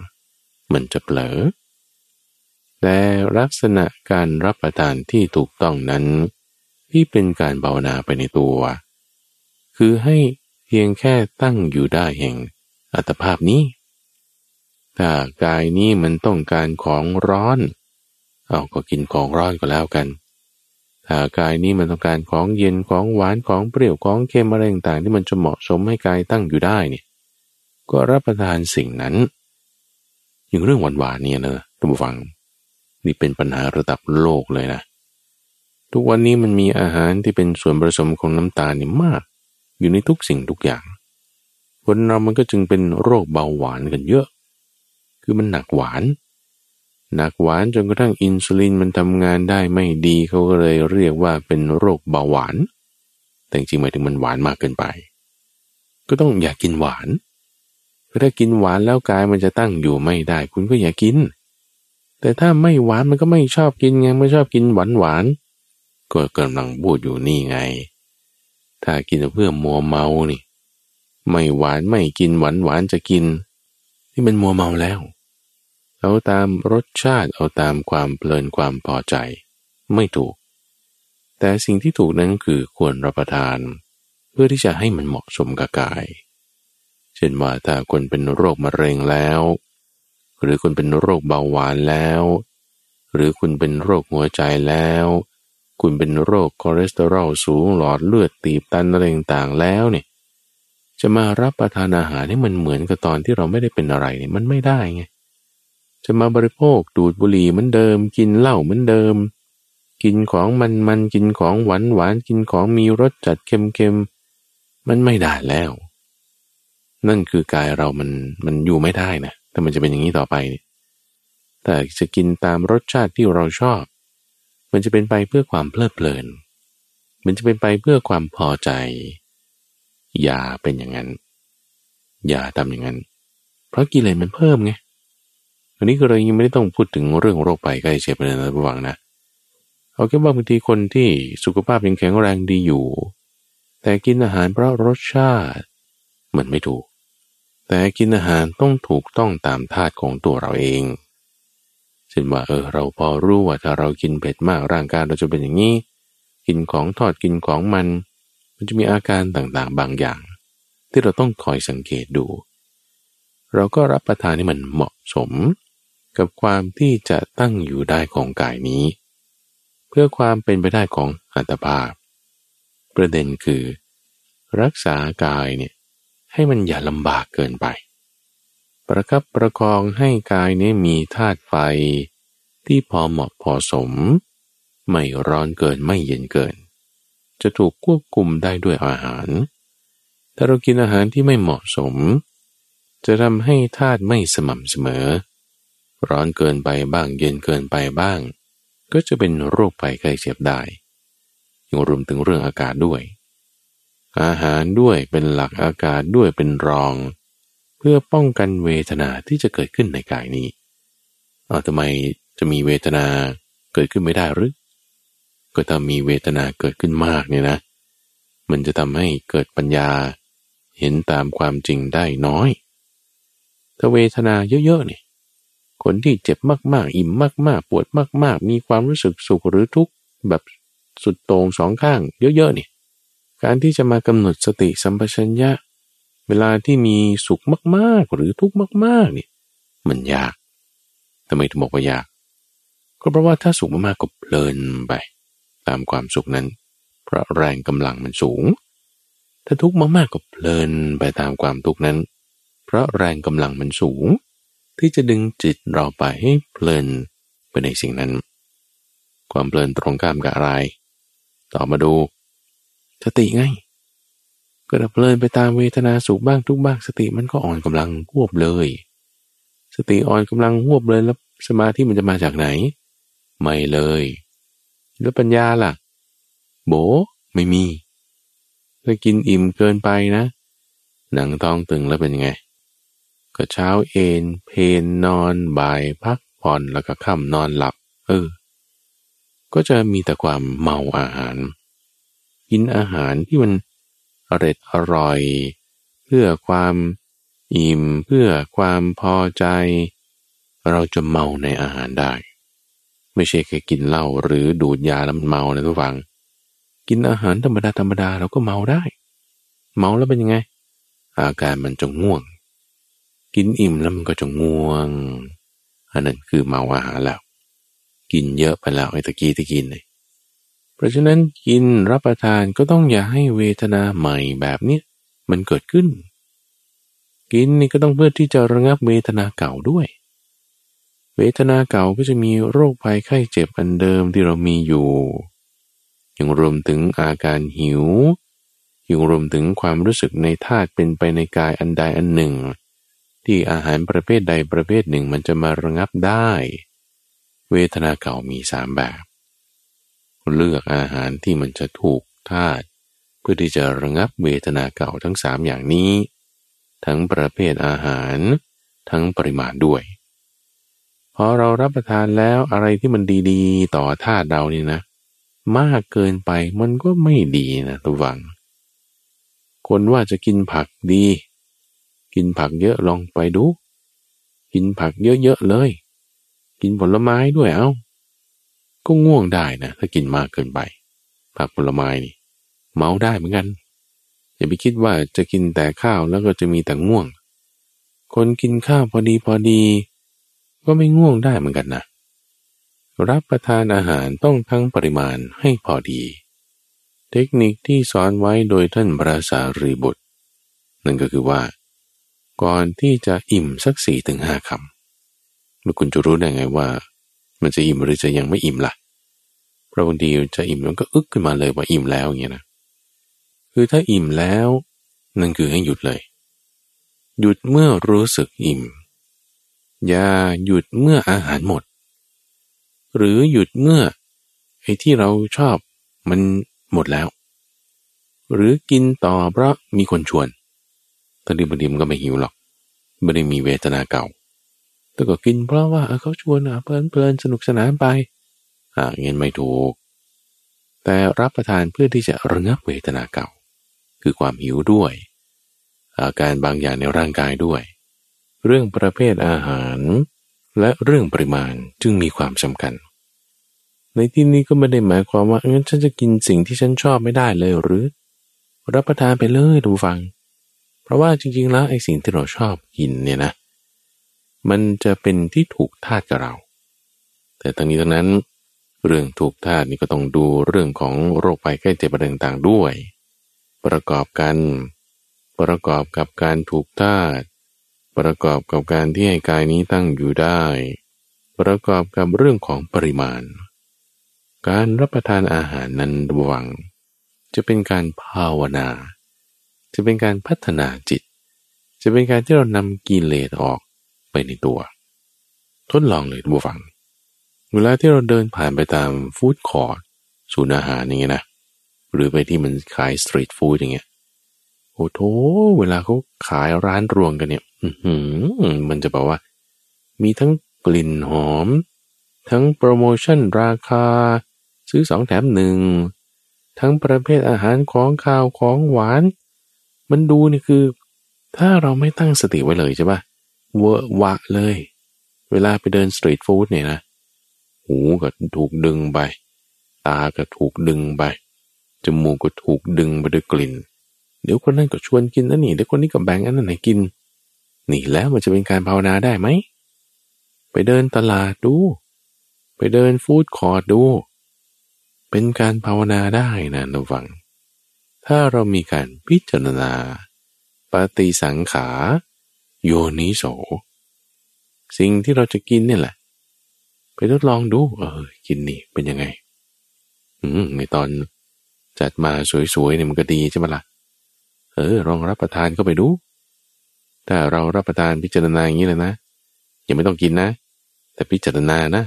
มันจะเผลอแต่ลักษณะการรับประทานที่ถูกต้องนั้น ที่เป็นการภานาไปในตัว คือให้เพียงแค่ตั้งอยู่ได้แห่งอัตภาพนี้ ถ้ากายนี้มันต้องการของร้อน เอาก็กินของร้อนก็แล้วกันากายนี้มันต้องการของเย็นของหวานของเปรี้ยวของเค็มอะไรต่างๆที่มันจะเหมาะสมให้กายตั้งอยู่ได้เนี่ยก็รับประทานสิ่งนั้น อย่างเรื่องหวานๆเนี่ยนะท่านผู้ฟัง นี่เป็นปัญหาระดับโลกเลยนะ ทุกวันนี้มันมีอาหารที่เป็นส่วนผสมของน้ำตาลนี่มาก อยู่ในทุกสิ่งทุกอย่างคนเรามันก็จึงเป็นโรคเบาหวานกันเยอะ คือมันหนักหวาน หนักหวานจนกระทั่งอินซูลินมันทำงานได้ไม่ดีเขาก็เลยเรียกว่าเป็นโรคเบาหวาน แต่จริงหมายถึงมันหวานมากเกินไป ก็ต้องอย่ากกินหวานถ้ากินหวานแล้วกายมันจะตั้งอยู่ไม่ได้ คุณก็อย่ากิน แต่ถ้าไม่หวานมันก็ไม่ชอบกินไงไม่ชอบกินหวานหวานก็กำลังบูดอยู่นี่ไง ถ้ากินเพื่อมัวเมานี่ ไม่หวานไม่กินหวานหวานจะกินนี่มันมัวเมาแล้ว เอาตามรสชาติเอาตามความเพลินความพอใจ ไม่ถูก แต่สิ่งที่ถูกนั้นคือควรรับประทาน เพื่อที่จะให้มันเหมาะสมกับกาย เช่นว่าถ้าคนเป็นโรคมะเร็งแล้ว หรือคนเป็นโรคเบาหวานแล้ว หรือคุณเป็นโรคหัวใจแล้ว คุณเป็นโรคคอเลสเตอรอลสูงหลอดเลือดตีบตันอะไรต่างๆแล้วเนี่ยจะมารับประทานอาหารให้มันเหมือนกับตอนที่เราไม่ได้เป็นอะไรเนี่ยมันไม่ได้ไง จะมาบริโภคดูดบุหรี่เหมือนเดิม กินเหล้าเหมือนเดิม กินของมันมันกินของหวานหวานกินของมีรสจัดเค็มเค็มมันไม่ได้แล้ว นั่นคือกายเรามันมันอยู่ไม่ได้นะแต่มันจะเป็นอย่างนี้ต่อไป แต่จะกินตามรสชาติที่เราชอบ มันจะเป็นไปเพื่อความเพลิดเพลิน มันจะเป็นไปเพื่อความพอใจ อย่าเป็นอย่างนั้น อย่าทำอย่างนั้น เพราะกิเลสมันเพิ่มไง อันนี้ก็เลยยังไม่ได้ต้องพูดถึงเรื่องโรคไปใกล้เจ็บเลยนะระวังนะเอาแค่ว่าบางทีคนที่สุขภาพยังแข็งแรงดีอยู่ แต่กินอาหารเพราะรสชาติมันไม่ถูก แต่กินอาหารต้องถูกต้องตามธาตุของตัวเราเองเช่นว่าเออเราพอรู้ว่าถ้าเรากินเผ็ดมากร่างกายเราจะเป็นอย่างนี้ กินของทอดกินของมัน มันจะมีอาการต่างๆบางอย่าง ที่เราต้องคอยสังเกตดู เราก็รับประทานให้มันเหมาะสม กับความที่จะตั้งอยู่ได้ของกายนี้ เพื่อความเป็นไปได้ของอัตภาพ ประเด็นคือ รักษากายเนี่ยให้มันอย่าลำบากเกินไป ประคับประคองให้กายนี้มีธาตุไฟ ที่พอเหมาะพอสม ไม่ร้อนเกินไม่เย็นเกิน จะถูกควบคุมได้ด้วยอาหาร ถ้าเรากินอาหารที่ไม่เหมาะสม จะทำให้ธาตุไม่สม่ำเสมอ ร้อนเกินไปบ้าง เย็นเกินไปบ้าง ก็จะเป็นโรคภัยไข้เจ็บได้ยังรวมถึงเรื่องอากาศด้วย อาหารด้วยเป็นหลักอากาศด้วยเป็นรอง เพื่อป้องกันเวทนาที่จะเกิดขึ้นในกายนี้เอาทำไมจะมีเวทนาเกิดขึ้นไม่ได้หรือ ก็ถ้ามีเวทนาเกิดขึ้นมากเนี่ยนะ มันจะทำให้เกิดปัญญาเห็นตามความจริงได้น้อย ถ้าเวทนาเยอะๆเนี่ย คนที่เจ็บมากๆ อิ่มมากๆ ปวดมาก ๆ มีความรู้สึกสุขหรือทุกข์แบบสุดโต่งสองข้าง เยอะๆนี่ การที่จะมากำหนดสติสัมปชัญญะ เวลาที่มีสุขมากๆ หรือทุกข์มากๆนี่มันยากทำไมถึงบอกว่ายาก ก็เพราะว่าถ้าสุขมากๆก็เพลินไป ตามความสุขนั้น เพราะแรงกำลังมันสูง ถ้าทุกข์มากๆก็เพลินไปตามความทุกข์นั้น เพราะแรงกำลังมันสูง ที่จะดึงจิตเราไปให้เพลินไปในสิ่งนั้น ความเพลินตรงข้ามกับอะไร ต่อมาดู สติไงก็เพลินไปตามเวทนาสุขบ้างทุกบ้าง สติมันก็อ่อนกำลังหวบเลย สติอ่อนกำลังหวบเลยแล้วสมาธิมันจะมาจากไหน ไม่เลย แล้วปัญญาล่ะ โบไม่มีถ้ากินอิ่มเกินไปนะ หนังท้องตึงแล้วเป็นยังไง ก็เช้าเอนเพนนอนบ่ายพักผ่อนแล้วก็ค่ำนอนหลับ เออ ก็จะมีแต่ความเมาอาหาร กินอาหารที่มันอร่อยอร่อย เพื่อความอิ่มเพื่อความพอใจ เราจะเมาในอาหารได้ ไม่ใช่แค่กินเหล้าหรือดูดยาแล้วมันเมานะทุกฝัง กินอาหารธรรมดาธรรมดาเราก็เมาได้ เมาแล้วเป็นยังไง อาการมันจะง่วง กินอิ่มแล้วมันก็จะง่วง อันนั้นคือเมาอาหารแล้ว กินเยอะไปแล้วไอ้ตะกี้ที่กินเลยเพราะฉะนั้นกินรับประทานก็ต้องอย่าให้เวทนาใหม่แบบนี้มันเกิดขึ้น กินนี่ก็ต้องเพื่อที่จะระงับเวทนาเก่าด้วย เวทนาเก่าก็จะมีโรคภัยไข้เจ็บอันเดิมที่เรามีอยู่ยังรวมถึงอาการหิวยังรวมถึงความรู้สึกในธาตุเป็นไปในกายอันใดอันหนึ่ง ที่อาหารประเภทใดประเภทหนึ่งมันจะมาระงับได้ เวทนาเก่ามีสามแบบ เลือกอาหารที่มันจะถูกธาตุเพื่อที่จะระงับเวทนาเก่าทั้งสามอย่างนี้ ทั้งประเภทอาหาร ทั้งปริมาณด้วยพอเรารับประทานแล้วอะไรที่มันดีๆ ต่อธาตุเรานี่นะ มากเกินไปมันก็ไม่ดีนะตัววัง คนว่าจะกินผักดี กินผักเยอะลองไปดู กินผักเยอะๆเลย กินผลไม้ด้วยเอา้า ก็ง่วงได้นะถ้ากินมากเกินไป ผักผลไม้นี่ เมาได้เหมือนกัน อย่าไปคิดว่าจะกินแต่ข้าวแล้วก็จะมีแต่ง่วง คนกินข้าวพอดีพอดี ก็ไม่ง่วงได้เหมือนกันนะรับประทานอาหารต้องทั้งปริมาณให้พอดี เทคนิคที่สอนไว้โดยท่านพระสารีบุตร นั่นก็คือว่า ก่อนที่จะอิ่มสักสี่ถึงห้าคำแล้วคุณจะรู้ได้ไงว่า มันจะอิ่มหรือจะยังไม่อิ่มละ่ะเพราะบางทีจะอิ่มมันก็อึกขึ้นมาเลยว่าอิ่มแล้วอย่างเงี้ยนะคือถ้าอิ่มแล้วนั่นคือให้หยุดเลย หยุดเมื่อรู้สึกอิ่ม อย่าหยุดเมื่ออาหารหมด หรือหยุดเมื่อไอ้ที่เราชอบมันหมดแล้ว หรือกินต่อเพราะมีคนชวน ตอนนี้บางทีมันก็ไม่หิวหรอก ไม่ได้มีเวทนาเก่า แต่ก็กินเพราะว่าเขาชวนอะเพลินเพลินสนุกสนานไป อ่าเงินไม่ถูก แต่รับประทานเพื่อที่จะระงับเวทนาเก่า คือความหิวด้วย อาการบางอย่างในร่างกายด้วย เรื่องประเภทอาหาร และเรื่องปริมาณจึงมีความสำคัญในที่นี้ก็ไม่ได้หมายความว่างั้นฉันจะกินสิ่งที่ฉันชอบไม่ได้เลยหรือ รับประทานไปเลยดูฟัง ราะว่าจริงๆ แล้วไอ้สิ่งที่เราชอบกินเนี่ยนะ มันจะเป็นที่ถูกธาตุกับเรา แต่ทั้งนี้ทั้งนั้น เรื่องถูกธาตุนี่ก็ต้องดูเรื่องของโรคภัยไข้เจ็บอะไรต่างๆด้วย ประกอบกัน ประกอบกับการถูกธาตุประกอบกับการที่ให้กายนี้ตั้งอยู่ได้ ประกอบกับเรื่องของปริมาณ การรับประทานอาหารนั้นระวัง จะเป็นการภาวนา จะเป็นการพัฒนาจิต จะเป็นการที่เรานำกิเลสออกไปในตัว ทดลองเลยทุกฝัง เวลาที่เราเดินผ่านไปตามฟู้ดคอร์ทศูนย์อาหารอย่างเงี้ยนะ หรือไปที่มันขายสตรีทฟู้ดอย่างเงี้ยโอ้โถเวลาเขาขายร้านรวงกันเนี่ยมันจะบอกว่า มีทั้งกลิ่นหอม ทั้งโปรโมชั่นราคา ซื้อสองแถมหนึ่งทั้งประเภทอาหารของข้าวของหวาน มันดูนี่คือ ถ้าเราไม่ตั้งสติไว้เลยใช่ปะเวอะวะเลย เวลาไปเดินสตรีทฟู้ดเนี่ยนะ หูก็ถูกดึงไป ตาก็ถูกดึงไป จมูกก็ถูกดึงไปด้วยกลิ่น เดี๋ยวคนนั้นก็ชวนกินนั่นนี่เดี๋ยวคนนี้ก็แบ่งอันนั้นไหนกิน นี่แล้วมันจะเป็นการภาวนาได้ไหม ไปเดินตลาดดู ไปเดินฟู้ดคอร์ดดู เป็นการภาวนาได้นะระวัง ถ้าเรามีการพิจารณา ปฏิสังขา โยนิโส สิ่งที่เราจะกินนี่แหละ ไปทดลองดู เออ กินนี่เป็นยังไง อืม ในตอนจัดมาสวยๆเนี่ยมันก็ดีใช่ไหมละ่ะ เออลองรับประทานก็ไปดู ถ้าเรารับประทานพิจารณาอย่างนี้เลยนะยังไม่ต้องกินนะ แต่พิจารณานะ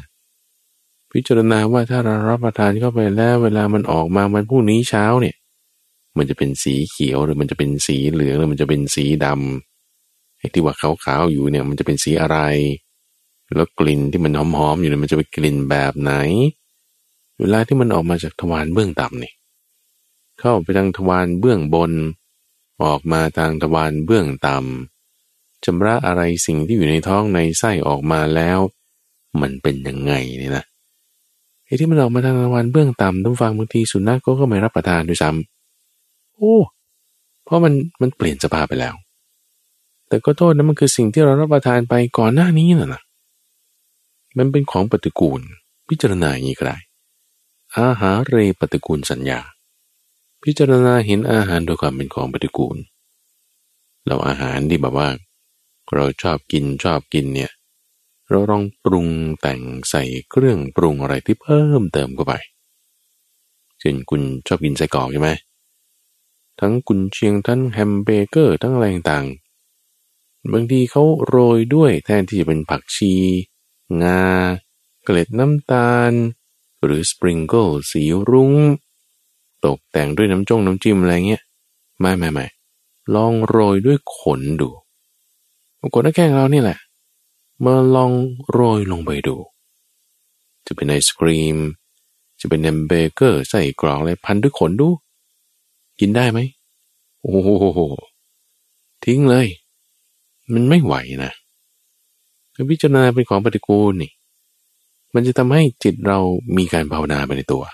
พิจารณาว่าถ้าเรารับประทานเข้าไปแล้ว เวลามันออกมาวันพรุ่งนี้เช้าเนี่ย มันจะเป็นสีเขียวหรือมันจะเป็นสีเหลืองหรือมันจะเป็นสีดำไอ้ที่ว่าขาวๆอยู่เนี่ยมันจะเป็นสีอะไร แล้วกลิ่นที่มันหอมๆอยู่เนี่ยมันจะเป็นกลิ่นแบบไหน เวลาที่มันออกมาจากทวารเบื้องต่ำนี่เข้าไปทางทวารเบื้องบน ออกมาทางทวารเบื้องต่ำชำระอะไรสิ่งที่อยู่ในท้องในไส้ออกมาแล้ว มันเป็นยังไงเนี่ยนะไอ้ที่มันออกมาทางทวารเบื้องต่ำต้องฟังบางทีสุนัขก็ก็ไม่รับประทานด้วยซ้ำ โอ้เพราะมันมันเปลี่ยนสภาพไปแล้ว แต่ก็โทษนะมันคือสิ่งที่เรารับประทานไปก่อนหน้านี้น่ะนะมันเป็นของปฏิกูล พิจารณาอย่างนี้ก็ได้อาหารเรปฏิกูลสัญญา พิจารณาเห็นอาหารโดยความเป็นของปฏิกูล เราอาหารที่แบบว่า เราชอบกินชอบกินเนี่ย เราลองปรุงแต่งใส่เครื่องปรุงอะไรที่เพิ่มเติมเข้าไปเช่นคุณชอบกินไส้กรอกใช่ไหม ทั้งกุนเชียงทั้งแฮมเบอร์เกอร์ทั้งอะไรต่างบางทีเขาโรยด้วยแทนที่จะเป็นผักชี งา เกล็ดน้ำตาล หรือ sprinkle สีรุ้ง ตกแต่งด้วยน้ำจงน้ำจิ้มอะไรเงี้ยไม่ไม่ไม่ลองโรยด้วยขนดูขนหน้าแข้งเรานี่แหละมาลองโรยลงไปดู จะเป็นไอศครีม จะเป็นแฮมเบเกอร์ใส่กรอกอะไรพันด้วยขนดู กินได้ไหม โอ้โห ทิ้งเลย มันไม่ไหวนะพิจารณาเป็นของปฏิกูลนี่ มันจะทำให้จิตเรามีการภาวนาไปในตัว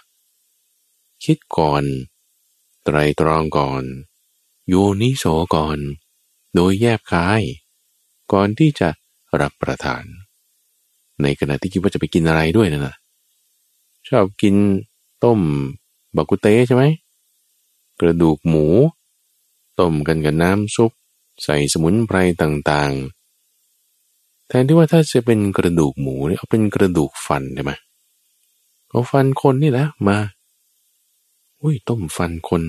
คิดก่อน ไตรตรองก่อน โยนิโสก่อน โดยแยบคาย ก่อนที่จะรับประทาน ในขณะที่คิดว่าจะไปกินอะไรด้วยนะนะชอบกินต้มบักุเต้ใช่ไหม กระดูกหมู ต้มกันกับน้ำซุป ใส่สมุนไพรต่างๆ แทนที่ว่าถ้าจะเป็นกระดูกหมูเนี่ยเอาเป็นกระดูกฟันได้ไหมเอาฟันคนนี่แหละมาอุ้ยต้มฟันคน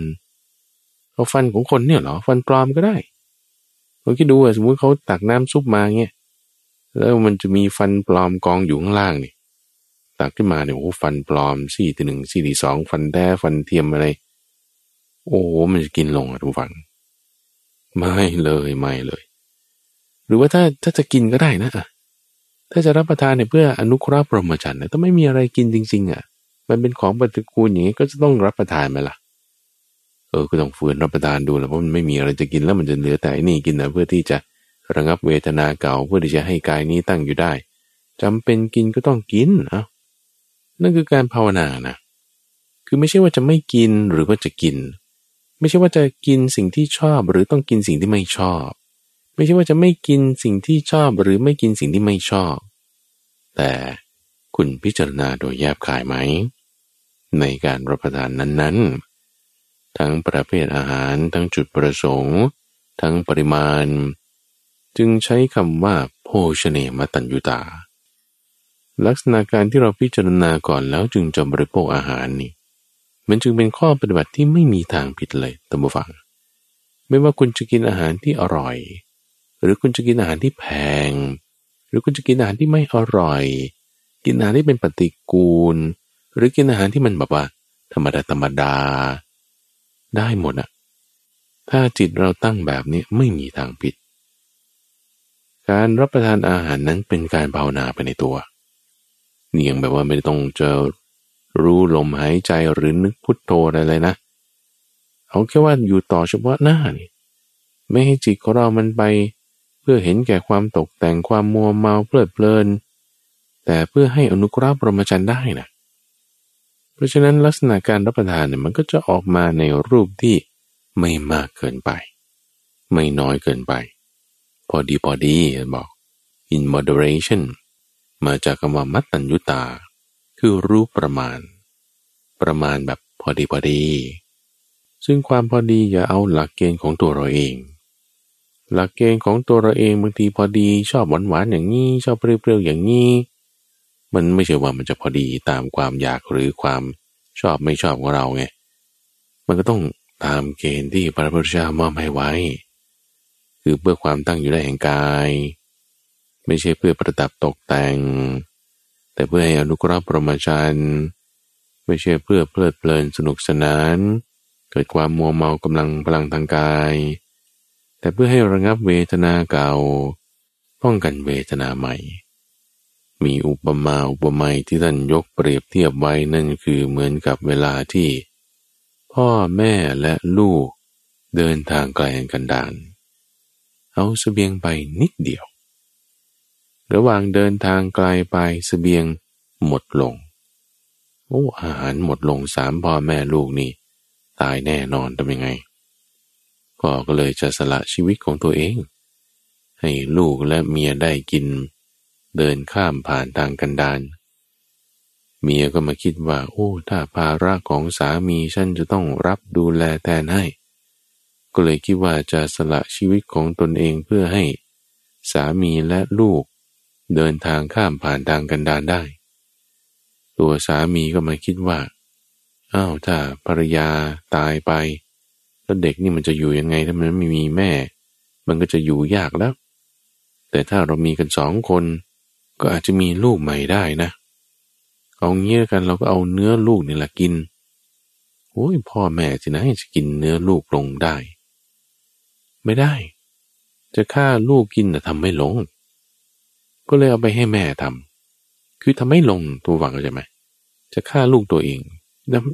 เอาฟันของคนเนี่ยเหรอฟันปลอมก็ได้เราคิดดูอะสมมติเขาตักน้ำซุปมาเงี้ยแล้วมันจะมีฟันปลอมกองอยู่ข้างล่างนี่ตักขึ้นมาเนี่ยโอ้ฟันปลอมสี่ที่หนึ่งสี่ที่สองฟันแท้ฟันเทียมอะไร โอ้มันจะกินลงอะทุกฝัง ไม่เลยไม่เลย หรือว่าถ้าถ้าจะกินก็ได้นะถ้าจะรับประทานเนี่ยเพื่ออนุเคราะห์พรหมจรรย์เนี่ยถ้าไม่มีอะไรกินจริง ๆอะ มันเป็นของปฏิกูลอย่างนี้ก็จะต้องรับประทานไหมล่ะเออก็ต้องฝืนรับประทานดูแล้วเพราะมันไม่มีอะไรจะกินแล้วมันจะเหลือแต่นี่กินนะเพื่อที่จะระงับเวทนาเก่าเพื่อที่จะให้กายนี้ตั้งอยู่ได้จำเป็นกินก็ต้องกินอะนั่นคือการภาวนานะคือไม่ใช่ว่าจะไม่กินหรือว่าจะกิน ไม่ใช่ว่าจะกินสิ่งที่ชอบหรือต้องกินสิ่งที่ไม่ชอบ ไม่ใช่ว่าจะไม่กินสิ่งที่ชอบหรือไม่กินสิ่งที่ไม่ชอบ แต่คุณพิจารณาโดยแยบขายไหม ในการรับประทานนั้นๆ ทั้งประเภทอาหารทั้งจุดประสงค์ ทั้งปริมาณ จึงใช้คำว่าโภชเนมตัญยุตา ลักษณะการที่เราพิจารณาก่อนแล้วจึงจะบริโภคอาหารนี่ มันจึงเป็นข้อปฏิบัติที่ไม่มีทางผิดเลยตัมบูฟัง ไม่ว่าคุณจะกินอาหารที่อร่อย หรือคุณจะกินอาหารที่แพง หรือคุณจะกินอาหารที่ไม่อร่อย กินอาหารที่เป็นปฏิกูล หรือกินอาหารที่มันแบบว่า ธรรมดาธรรมดา ได้หมดอะถ้าจิตเราตั้งแบบนี้ไม่มีทางผิด การรับประทานอาหารนั้นเป็นการภาวนาไปในตัวนี่ยังแบบว่าไม่ต้องเจอ รู้ลมหายใจหรือนึกพุทโธอะไรเลยนะ เอาแค่ว่าอยู่ต่อเฉพาะหน้านี่ไม่ให้จิตของเรามันไป เพื่อเห็นแก่ความตกแต่งความมัวเมาเพลิดเพลิน แต่เพื่อให้อนุกราบรมจันได้นะเพราะฉะนั้นลักษณะการรับประทานเนี่ยมันก็จะออกมาในรูปที่ไม่มากเกินไป ไม่น้อยเกินไป พอดีพอดีบอก in moderation มาจากคำว่ามัตตัญญุตา คือรู้ประมาณ ประมาณแบบพอดีพอดี ซึ่งความพอดีอย่าเอาหลักเกณฑ์ของตัวเราเอง หลักเกณฑ์ของตัวเราเองบางทีพอดีชอบหวานหวานอย่างนี้ชอบเปรี้ยวๆอย่างนี้ มันไม่ใช่ว่ามันจะพอดีตามความอยากหรือความชอบไม่ชอบของเราไง มันก็ต้องตามเกณฑ์ที่พระพุทธเจ้ามอบให้ไว้ คือเพื่อความตั้งอยู่ได้แห่งกาย ไม่ใช่เพื่อประดับตกแต่ง แต่เพื่อให้อนุกราบปรมาจันไม่ใช่เพื่อเพลิดเพลินสนุกสนาน เกิดความมัวเมากำลังพลังทางกาย แต่เพื่อให้ระงับเวทนาเก่า ป้องกันเวทนาใหม่ มีอุปมาอุปไมยที่ท่านยกเปรียบเทียบไว้นั่นคือเหมือนกับเวลาที่ พ่อแม่และลูกเดินทางไกลกันดาน เอาสเสบียงไปนิดเดียว ระหว่างเดินทางไกลไปสเสบียงหมดลง โอ้อาหารหมดลงสามพ่อแม่ลูกนี่ ตายแน่นอนทำยังไง ก็ก็เลยจะสละชีวิตของตัวเอง ให้ลูกและเมียได้กิน เดินข้ามผ่านทางกันดานเมียก็มาคิดว่า โอ้ ถ้าภาระของสามีฉันจะต้องรับดูแลแทนให้ ก็เลยคิดว่าจะสละชีวิตของตนเองเพื่อให้ สามีและลูก เดินทางข้ามผ่านทางกันดารได้ ตัวสามีก็มาคิดว่าอ้าวถ้าภรรยาตายไป แล้วเด็กนี่มันจะอยู่ยังไงถ้ามันไม่มีแม่ มันก็จะอยู่ยากแล้ว แต่ถ้าเรามีกันสองคน ก็อาจจะมีลูกใหม่ได้นะ เอาเงี้ยกันเราก็เอาเนื้อลูกนี่แหละกินโอ้ยพ่อแม่จะนะจะกินเนื้อลูกลงได้ ไม่ได้ จะฆ่าลูกกินแต่ทำไม่ลง ก็เลยเอาไปให้แม่ทำคือทำไม่ลงตัวหวังใช่ไหมจะฆ่าลูกตัวเอง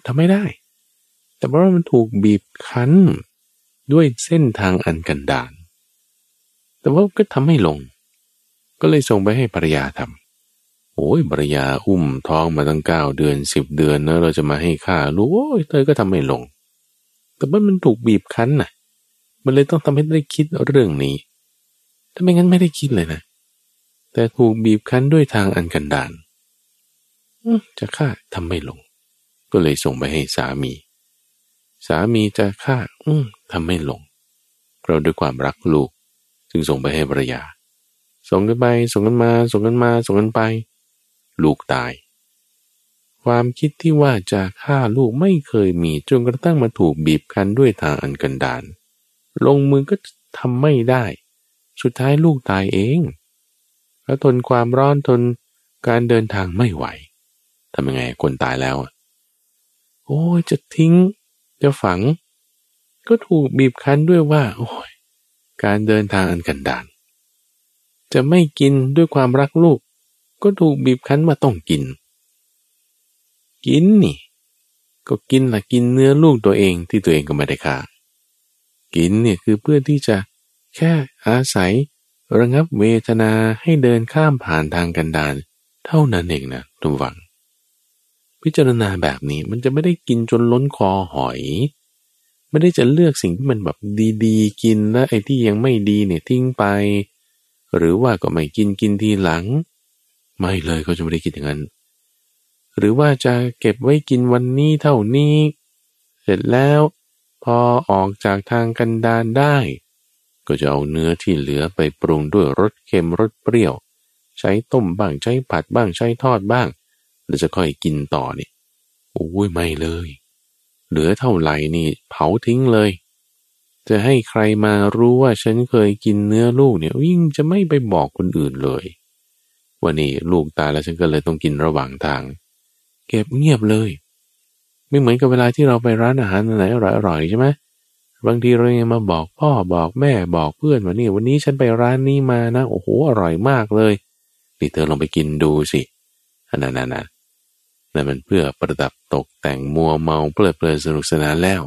ทำไม่ได้ แต่เพราะว่ามันถูกบีบคั้นด้วยเส้นทางอันกันดาน แต่ว่าก็ทำไม่ลง ก็เลยส่งไปให้ภรรยาทำโอ้ยภรรยาอุ้มท้องมาตั้งเก้าเดือนสิบเดือนนะเราจะมาให้ค่าลูกโอ้ยเธอก็ทำไม่ลง แต่ว่ามันถูกบีบคั้นน่ะ มันเลยต้องทำให้ได้คิดเรื่องนี้ถ้าไม่งั้นไม่ได้คิดเลยนะ แต่ถูกบีบคั้นด้วยทางอันกันดานจะฆ่าทำไม่ลง ก็เลยส่งไปให้สามี สามีจะฆ่าอืทำไม่ลง เราด้วยความรักลูก จึงส่งไปให้ภรรยา ส่งกันไป ส่งกันมา ส่งกันมา ส่งกันไป ลูกตาย ความคิดที่ว่าจะฆ่าลูกไม่เคยมีจนกระทั่งมาถูกบีบคั้นด้วยทางอันกันดานลงมือก็ทำไม่ได้ สุดท้ายลูกตายเอง แล้วทนความร้อนทนการเดินทางไม่ไหวทำยังไงคนตายแล้ว โอ้ยจะทิ้ง จะฝัง ก็ถูกบีบคั้นด้วยว่า โอ้ยการเดินทางอันกันดานจะไม่กินด้วยความรักลูก ก็ถูกบีบคั้นมาต้องกิน กินนี่ ก็กินละกินเนื้อลูกตัวเองที่ตัวเองก็ไม่ได้ฆ่ากินเนี่ยคือเพื่อที่จะแค่อาศัย ระงับเวทนาให้เดินข้ามผ่านทางกันดานเท่านั้นเองนะทุกฝัง พิจารณาแบบนี้มันจะไม่ได้กินจนล้นคอหอย ไม่ได้จะเลือกสิ่งที่มันแบบดีๆ กินแล้วไอ้ที่ยังไม่ดีเนี่ยทิ้งไป หรือว่าก็ไม่กินกินทีหลัง ไม่เลยเขาจะไม่ได้คิดอย่างนั้น หรือว่าจะเก็บไว้กินวันนี้เท่านี้ เสร็จแล้ว พอออกจากทางกันดานได้ ก็จะเอาเนื้อที่เหลือไปปรุงด้วยรสเค็มรสเปรี้ยว ใช้ต้มบ้างใช้ผัดบ้างใช้ทอดบ้างแล้วจะค่อยกินต่อนี่โอ้ยไม่เลย เหลือเท่าไหร่นี่เผาทิ้งเลย จะให้ใครมารู้ว่าฉันเคยกินเนื้อลูกเนี่ยยิ่งจะไม่ไปบอกคนอื่นเลยว่านี่ลูกตายแล้วฉันก็เลยต้องกินระหว่างทาง เก็บเงียบเลย ไม่เหมือนกับเวลาที่เราไปร้านอาหารไหนอร่อยๆใช่ไหม บางทีเรายังมาบอกพ่อบอกแม่บอกเพื่อนว่านี่วันนี้ฉันไปร้านนี้มานะ โอ้โหอร่อยมากเลยนี่เธอลองไปกินดูสิอันนั้นนั่นนั่นมันเพื่อประดับตกแต่งมัวเมาเพลิดเพลินสนุกสนานแล้ว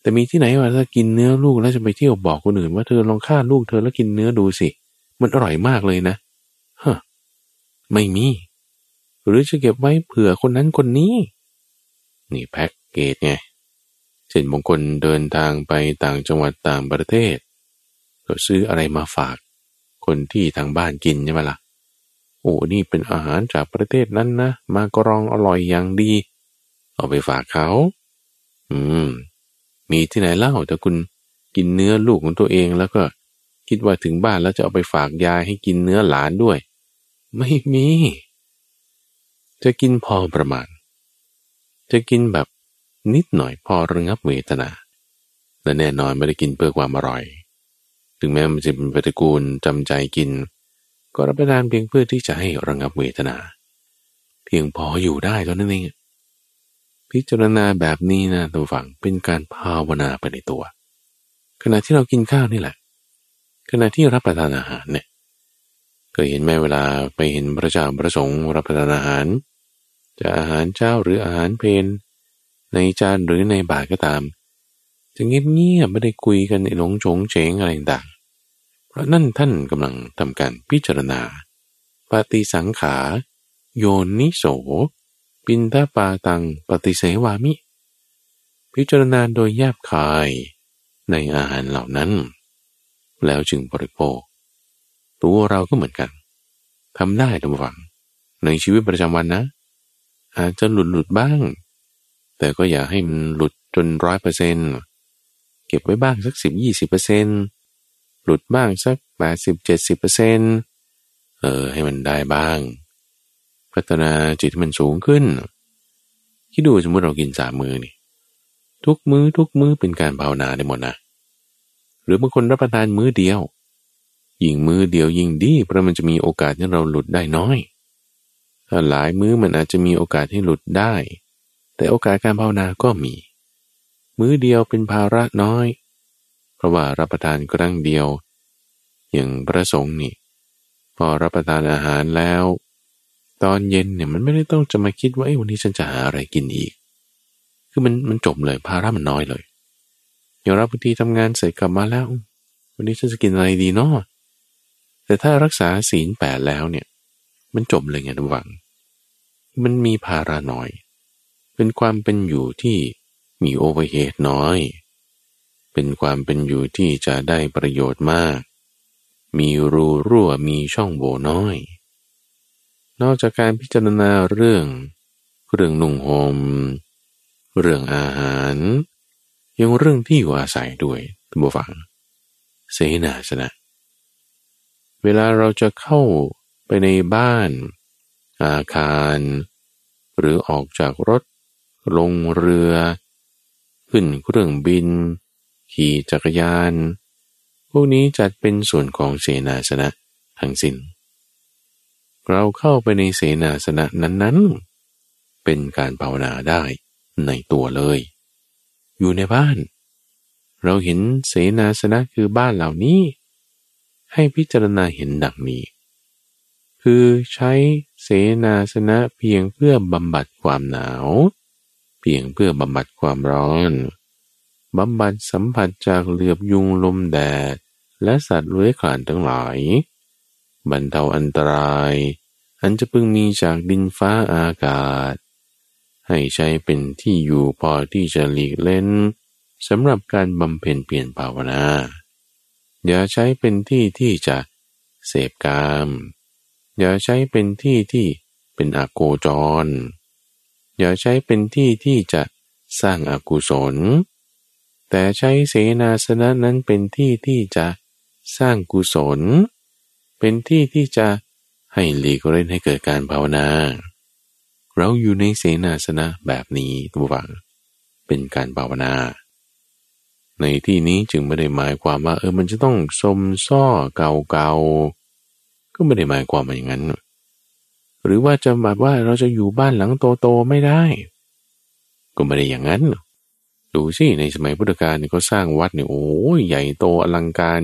แต่มีที่ไหนว่าถ้ากินเนื้อลูกแล้วจะไปเที่ยวบอกคนอื่นว่าเธอลองฆ่าลูกเธอแล้วกินเนื้อดูสิมันอร่อยมากเลยนะฮะไม่มี หรือจะเก็บไว้เผื่อคนนั้นคนนี้ นี่แพ็กเกจไง เช่นบางคนเดินทางไปต่างจังหวัดต่างประเทศเราซื้ออะไรมาฝาก คนที่ทางบ้านกินใช่ไหมละ่ะ โอ้นี่เป็นอาหารจากประเทศนั้นนะมากรองอร่อยอย่างดี เอาไปฝากเขา อืม มีที่ไหนเล่าแต่คุณกินเนื้อลูกของตัวเองแล้วก็ คิดว่าถึงบ้านแล้วจะเอาไปฝากยายให้กินเนื้อหลานด้วย ไม่มี จะกินพอประมาณ จะกินแบบ นิดหน่อยพอระงับเวทนา และแน่นอนไม่ได้กินเพื่อความอร่อย ถึงแม้มันจะเป็นปฏิกูลจำใจกิน ก็รับประทานเพียงเพื่อที่จะให้ระงับเวทนา เพียงพออยู่ได้เท่านั้นเองพิจารณาแบบนี้นะตัวฝังเป็นการภาวนาไปในตัว ขณะที่เรากินข้าวนี่แหละ ขณะที่รับประทานอาหารเนี่ยเคยเห็นไหมเวลาไปเห็นพระเจ้าประสงค์รับประทานอาหาร จะอาหารเจ้าหรืออาหารเพน ในจานหรือในบาตรก็ตาม จะเงียบเงียบไม่ได้คุยกันหลงโฉงเฉงอะไรต่างเพราะนั่นท่านกำลังทำการพิจารณา ปฏิสังขา โยนิโส ปินทปาตังปฏิเสวามิ พิจารณาโดยแยบคายในอาหารเหล่านั้น แล้วจึงบริโภค ตัวเราก็เหมือนกันทำได้ทุกฝัง ในชีวิตประจำวันนะ อาจจะหลุดหลุดบ้าง แต่ก็อย่าให้มันหลุดจนร้อยเปอร์เซ็นเก็บไว้บ้างสักสิบยี่สิบเปอร์เซ็นหลุดบ้างสักแปดสิบเจ็ดสิบเปอร์เซ็นเออให้มันได้บ้าง พัฒนาจิตมันสูงขึ้นคิดดูสมมติเรากินสามมือนี่ ทุกมือทุกมื้อเป็นการภาวนาได้หมดนะหรือบางคนรับประทานมื้อเดียว ยิ่งมือเดียวยิ่งดีเพราะมันจะมีโอกาสที่เราหลุดได้น้อยถ้าหลายมื้อมันอาจจะมีโอกาสให้หลุดได้ แต่โอกาสการภาวนาก็มี มื้อเดียวเป็นภาระน้อย เพราะว่ารับประทานครั้งเดียว อย่างพระสงฆ์นี่ พอรับประทานอาหารแล้ว ตอนเย็นเนี่ยมันไม่ได้ต้องจะมาคิดว่าไอ้วันนี้ฉันจะหาอะไรกินอีก คือมันมันจบเลยภาระมันน้อยเลยอย่างเราบางทีทำงานเสร็จกลับมาแล้ว วันนี้ฉันจะกินอะไรดีเนาะแต่ถ้ารักษาศีลแปดแล้วเนี่ย มันจบเลยไงทุกฝัง มันมีภาระน้อย เป็นความเป็นอยู่ที่มีโอเวอร์เฮดน้อย เป็นความเป็นอยู่ที่จะได้ประโยชน์มาก มีรูรั่วมีช่องโหว่น้อย นอกจากการพิจารณาเรื่องเรื่องนุ่งหม่มเรื่องอาหาร ยังเรื่องที่อยู่อาศัยด้วยทุกฝัง เสนาสนะ เวลาเราจะเข้าไปในบ้าน อาคาร หรือออกจากรถ ลงเรือ ขึ้นเครื่องบิน ขี่จักรยาน พวกนี้จัดเป็นส่วนของเสนาสนะทั้งสิน้น เราเข้าไปในเสนาสนะนั้นๆ เป็นการภาวนาได้ในตัวเลย อยู่ในบ้าน เราเห็นเสนาสนะคือบ้านเหล่านี้ ให้พิจารณาเห็นดังนี้ คือใช้เสนาสนะเพียงเพื่อบำบัดความหนาว เพียงเพื่อบำบัดความร้อนบำบัดสัมผัสจากเหลือบยุงลมแดด และสัตว์เลื้อยคลานทั้งหลาย บรรเทาอันตราย อันจะพึงมีจากดินฟ้าอากาศ ให้ใช้เป็นที่อยู่พอที่จะหลีกเล่นสำหรับการบำเพ็ญเปลี่ยนภาวนา อย่าใช้เป็นที่ที่จะเสพกาม อย่าใช้เป็นที่ที่เป็นอโกจร อย่าใช้เป็นที่ที่จะสร้างอากุศล แต่ใช้เสนาสนะนั้นเป็นที่ที่จะสร้างกุศล เป็นที่ที่จะให้หลีกเล่นให้เกิดการภาวนา เราอยู่ในเสนาสนะแบบนี้ตัวฝังเป็นการภาวนา ในที่นี้จึงไม่ได้หมายความว่าเออมันจะต้องสมซ้อเก่าๆก็ไม่ได้หมายความว่าอย่างนั้น หรือว่าจะแบบว่าเราจะอยู่บ้านหลังโตๆไม่ได้ ก็ไม่ได้อย่างนั้น ดูสิในสมัยพุทธกาลเขาสร้างวัดเนี่ยโอ้ยใหญ่โตอลังการ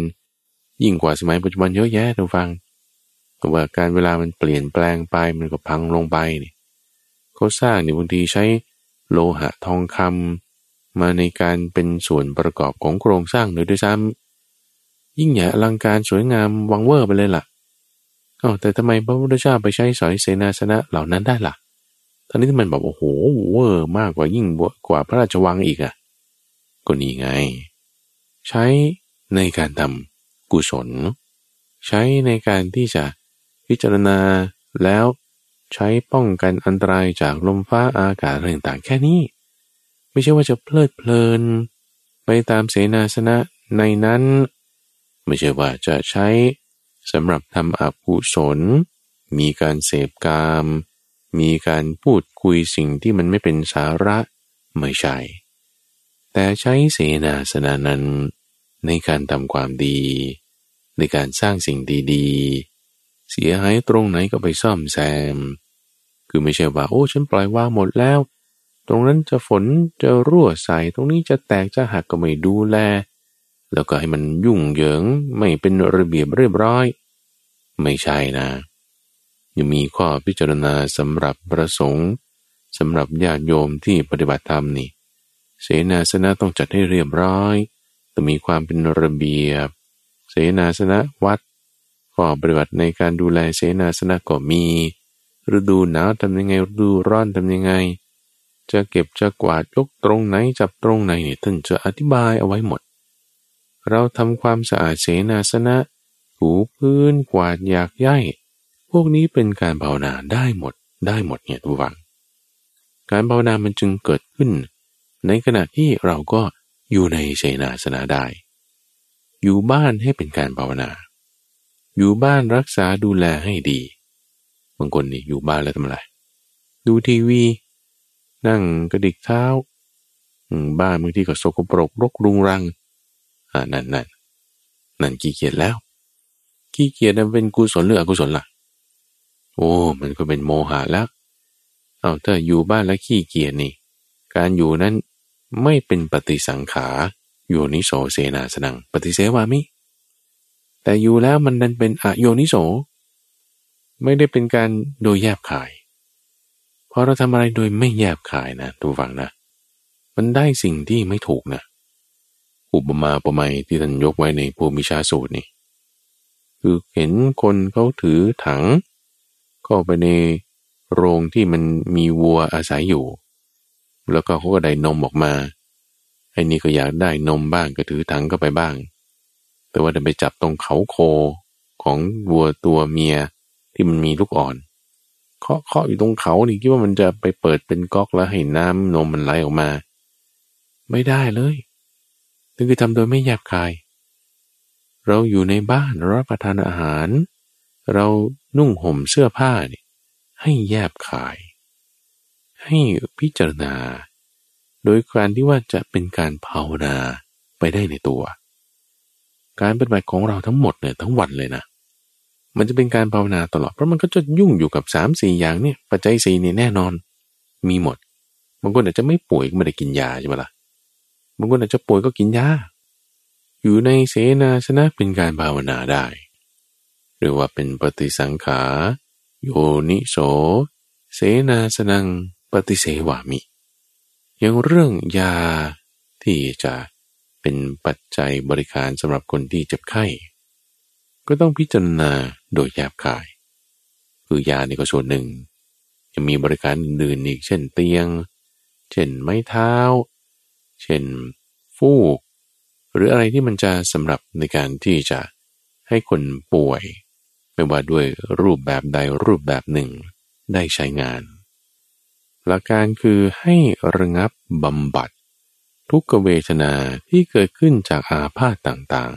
ยิ่งกว่าสมัยปัจจุบันเยอะแยะทุกฟังแต่ว่าการเวลามันเปลี่ยนแปลงไปมันก็พังลงไปนี่เขาสร้างเนี่ยบางทีใช้โลหะทองคำมาในการเป็นส่วนประกอบของโครงสร้างโดยด้วยซ้ำยิ่งใหญ่อลังการสวยงามวังเวอร์ไปเลยล่ะ อ้าวแต่ทำไมพระพุทธเจ้าไปใช้สอยเสนาสนะเหล่านั้นได้ละ่ะตอนนี้ที่มันบอกโอ้โหเวอร์มากกว่ายิ่งกว่าพระราชวังอีกอะ่ะก็นี่ไง ใช้ในการทำกุศล ใช้ในการที่จะพิจารณาแล้วใช้ป้องกันอันตรายจากลมฟ้าอากาศต่างๆแค่นี้ ไม่ใช่ว่าจะเพลิดเพลิน ไปตามเสนาสนะในนั้น ไม่ใช่ว่าจะใช้ สำหรับทำอกุศล มีการเสพกาม มีการพูดคุยสิ่งที่มันไม่เป็นสาระไม่ใช่ แต่ใช้เสนาสนะนั้นในการทำความดี ในการสร้างสิ่งดีๆ เสียหายตรงไหนก็ไปซ่อมแซม คือไม่ใช่ว่าโอ้ฉันปล่อยวางหมดแล้ว ตรงนั้นจะฝนจะรั่วใส่ตรงนี้จะแตกจะหักก็ไม่ดูแล แล้วก็ให้มันยุ่งเหยิงไม่เป็นระเบียบเรียบร้อย ไม่ใช่นะยังมีข้อพิจารณาสำหรับประสงค์สำหรับญาติโยมที่ปฏิบัติธรรมนี่ เสนาสนะต้องจัดให้เรียบร้อยต้องมีความเป็นระเบียบ เสนาสนะวัดข้อปฏิบัติในการดูแลเสนาสนะก็มี ฤดูหนาวทำยังไงฤดูร้อนทำยังไง จะเก็บจะกวาดยกตรงไหนจับตรงไหนเนี่ยท่านจะอธิบายเอาไว้หมด เราทำความสะอาดเสนาสนะ ถูพื้นกวาดอยากย่ายพวกนี้เป็นการภาวนาได้หมดได้หมดเนี่ยทุกฝัง การภาวนามันจึงเกิดขึ้น ในขณะที่เราก็อยู่ในเสนาสนะได้ อยู่บ้านให้เป็นการภาวนา อยู่บ้านรักษาดูแลให้ดี บางคนนี่อยู่บ้านแล้วทำอะไร ดูทีวี นั่งกระดิกเท้า บ้านบางทีก็สกปรกรกรุงรัง อ่านั่นนั่นนั่นขี้เกียจแล้ว ขี้เกียจนั้นเป็นกุศลหรืออกุศลล่ะ โอ้ มันก็เป็นโมหะแล้ว เอาถ้าอยู่บ้านแล้วขี้เกียจนี่ การอยู่นั้นไม่เป็นปฏิสังขาโยนิโสเสนาสนัง ปฏิเสวามิ แต่อยู่แล้วมันนั้นเป็นอโยนิโส ไม่ได้เป็นการโดยแยบขายพอเราทำอะไรโดยไม่แยบขายนะดูฟังนะ มันได้สิ่งที่ไม่ถูกนะ อุปมาประไมยที่ท่านยกไว้ในภูมิชาสูตรนี่คือเห็นคนเขาถือถัง เข้าไปในโรงที่มันมีวัวอาศัยอยู่ แล้วก็เขาก็ได้นมออกมาไอ้นี่ก็อยากได้นมบ้างก็ถือถังก็ไปบ้าง แต่ว่าจะไปจับตรงเขาโคของวัวตัวเมียที่มันมีลูกอ่อน เคาะเคาะอยู่ตรงเขานี่คิดว่ามันจะไปเปิดเป็นก๊อกแล้วให้น้ำนมมันไหลออกมา ไม่ได้เลย นั่นคือทำโดยไม่แยบคาย เราอยู่ในบ้านรับประทานอาหาร เรานุ่งห่มเสื้อผ้าเนี่ยให้แยบขาย ให้พิจารณา โดยการที่ว่าจะเป็นการภาวนาไปได้ในตัว การปฏิบัติของเราทั้งหมดเนี่ยทั้งวันเลยนะ มันจะเป็นการภาวนาตลอดเพราะมันก็จะยุ่งอยู่กับสามสี่อย่างเนี่ยปัจจัยสี่เนี่ยแน่นอน มีหมดบางคนอาจจะไม่ป่วยก็ไม่ได้กินยาใช่ไหมละ่ะ บางคนอาจจะป่วยก็กินยา อยู่ในเสนาสนะเป็นการภาวนาได้ หรือว่าเป็นปฏิสังขา โยนิโส เสนาสนังปฏิเสวามิ อย่างเรื่องยาที่จะเป็นปัจจัยบริการสำหรับคนที่เจ็บไข้ ก็ต้องพิจารณาโดยแยบคาย คือยานี่ก็ส่วนหนึ่ง ยังมีบริการอื่นๆอีกเช่นเตียง เช่นไม้เท้า เช่นฟูก หรืออะไรที่มันจะสำหรับในการที่จะให้คนป่วย ไม่ว่าด้วยรูปแบบใดรูปแบบหนึ่งได้ใช้งาน หลักการคือให้ระงับบำบัด ทุกเวทนาที่เกิดขึ้นจากอาพาธต่าง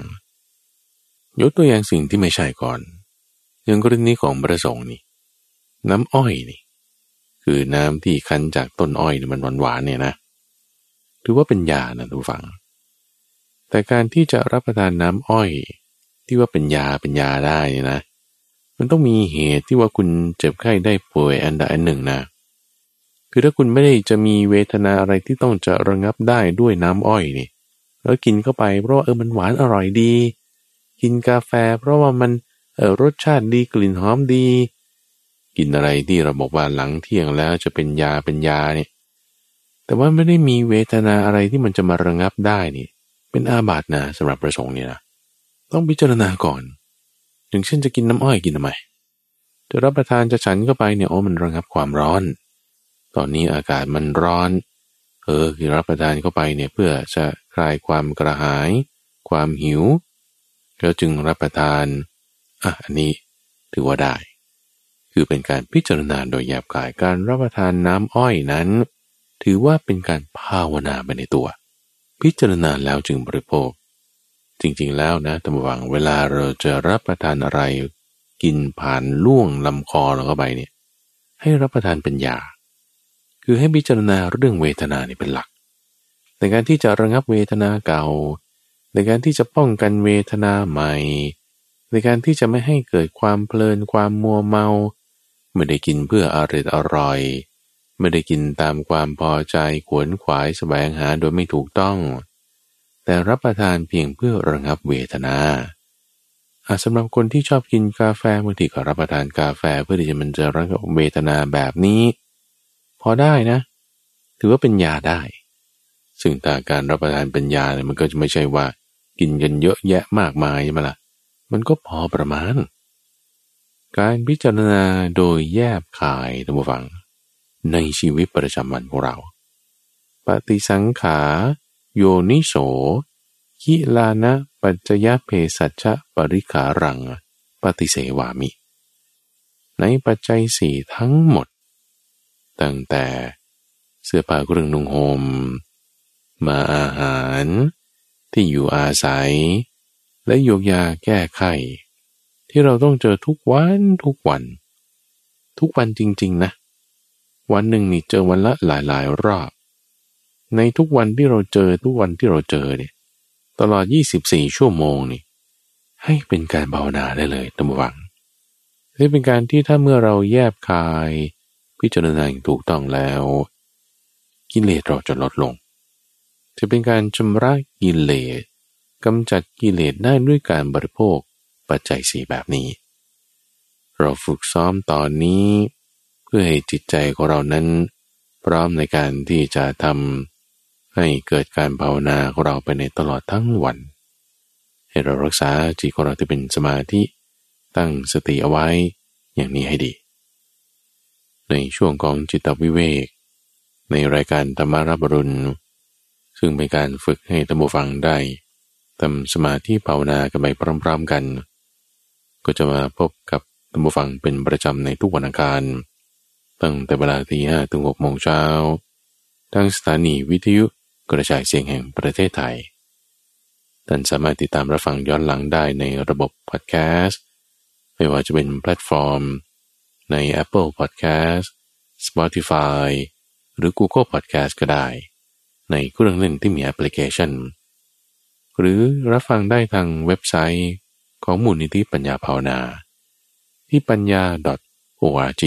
ๆ ยกตัวอย่างสิ่งที่ไม่ใช่ก่อนอย่างกรณีของประสงค์นี่ น้ำอ้อยนี่ คือน้ำที่คั้นจากต้นอ้อยมันหวานๆเนี่ยนะ ถือว่าเป็นยานะทุกฝัง แต่การที่จะรับประทานน้ำอ้อย ที่ว่าเป็นยาเป็นยาได้นะ มันต้องมีเหตุที่ว่าคุณเจ็บไข้ได้ป่วยอันใดอันหนึ่งนะ คือถ้าคุณไม่ได้จะมีเวทนาอะไรที่ต้องจะระงับได้ด้วยน้ำอ้อยนี่ แล้วกินเข้าไปเพราะว่าเออมันหวานอร่อยดี กินกาแฟ เพราะว่ามันเออรสชาติดีกลิ่นหอมดี กินอะไรที่เราบอกว่าหลังเที่ยงแล้วจะเป็นยาเป็นยาเนี่ย แต่ว่าไม่ได้มีเวทนาอะไรที่มันจะมาระงับได้นี่ เป็นอาบัตินะสำหรับประสงค์เนี่ยนะต้องพิจารณาก่อนอย่างเช่นจะกินน้ำอ้อยกินทำไมจะรับประทานจะฉันเข้าไปเนี่ยโอ้มันระงับความร้อน ตอนนี้อากาศมันร้อน เออคือรับประทานเข้าไปเนี่ยเพื่อจะคลายความกระหาย ความหิวแล้วจึงรับประทานอะอันนี้ถือว่าได้ คือเป็นการพิจารณาโดยแยบกายการรับประทานน้ำอ้อยนั้น ถือว่าเป็นการภาวนาไปในตัว พิจารณาแล้วจึงบริโภค จริงๆแล้วนะตำวังเวลาเราจะรับประทานอะไร กินผ่านล่วงลำคอเราเข้าไปเนี่ยให้รับประทานเป็นยา คือให้พิจารณาเรื่องเวทนานี่เป็นหลัก ในการที่จะระงับเวทนาเก่า ในการที่จะป้องกันเวทนาใหม่ ในการที่จะไม่ให้เกิดความเพลินความมัวเมา ไม่ได้กินเพื่ออร่อยอร่อย ไม่ได้กินตามความพอใจขวนขวายแสวงหาโดยไม่ถูกต้อง แต่รับประทานเพียงเพื่อระงับเวทนาอาสำหรับคนที่ชอบกินกาแฟบางทีก็รับประทานกาแฟเพื่อที่จะมันจะระงับเวทนาแบบนี้ พอได้นะ ถือว่าเป็นยาได้ ซึ่งแต่การรับประทานเป็นยาเนี่ยมันก็จะไม่ใช่ว่า กินกันเยอะแยะมากมายใช่ไหมละ่ะมันก็พอประมาณ การพิจารณาโดยแยบขายท่านผู้ฟัง ในชีวิตประจำวันของเรา ปฏิสังขา โยนิโสคิลานะปัจจยเพสัชะปริขารัง ปฏิเสวามิ ในปัจจัยสี่ทั้งหมด ตั้งแต่เสื้อผ้าเครื่องนุ่งหม่มมาอาหาร ที่อยู่อาศัย และยกยาแก้ไขที่เราต้องเจอทุกวันทุกวัน ทุกวันจริง ๆ นะ วันหนึ่งนี่เจอวันละหลายๆรอบ ในทุกวันที่เราเจอทุกวันที่เราเจอเนี่ยตลอด 24 ชั่วโมงนี่ ให้เป็นการภาวนาได้เลยตั้งวังนี่เป็นการที่ถ้าเมื่อเราแยบคาย พิจารณาอย่างถูกต้องแล้ว กิเลสเราจะลดลง จะเป็นการชำระกิเลสกำจัดกิเลสได้ด้วยการบริโภคปัจจัยสีแบบนี้ เราฝึกซ้อมตอนนี้ เพื่อให้จิตใจของเรานั้น พร้อมในการที่จะทำให้เกิดการภาวนาของเราไปในตลอดทั้งวัน ให้เรารักษาจิตของเราที่เป็นสมาธิตั้งสติเอาไว้อย่างนี้ให้ดี ในช่วงของจิตวิเวก ในรายการธรรมารับรุณ ซึ่งเป็นการฝึกให้ตัมบูฟังได้ทำสมาธิภาวนากันไปพร้อมๆกัน ก็จะมาพบกับตัมบูฟังเป็นประจำในทุกวันอังคาร ตั้งแต่เวลาที่ห้าถึงหกโมงเช้าทั้งสถานีวิทยุกระจายเสียงแห่งประเทศไทย ท่านสามารถติดตามรับฟังย้อนหลังได้ในระบบพอดแคสต์ ไม่ว่าจะเป็นแพลตฟอร์ม ใน Apple Podcast Spotify หรือ Google Podcast ก็ได้ ในเครื่องเล่นที่มีแอปพลิเคชัน หรือรับฟังได้ทางเว็บไซต์ของมูลนิธิปัญญาภาวนา ที่ปัญญา .org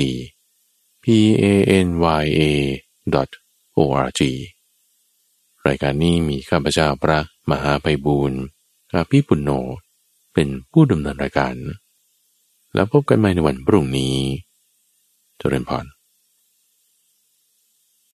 a n y a .org รายการนี้มีข้าพเจ้าพระมหาไพบูรณ์อาภิปุณโญเป็นผู้ดำเนินรายการ แล้วพบกันใหม่ในวันพรุ่งนี้เจริญพร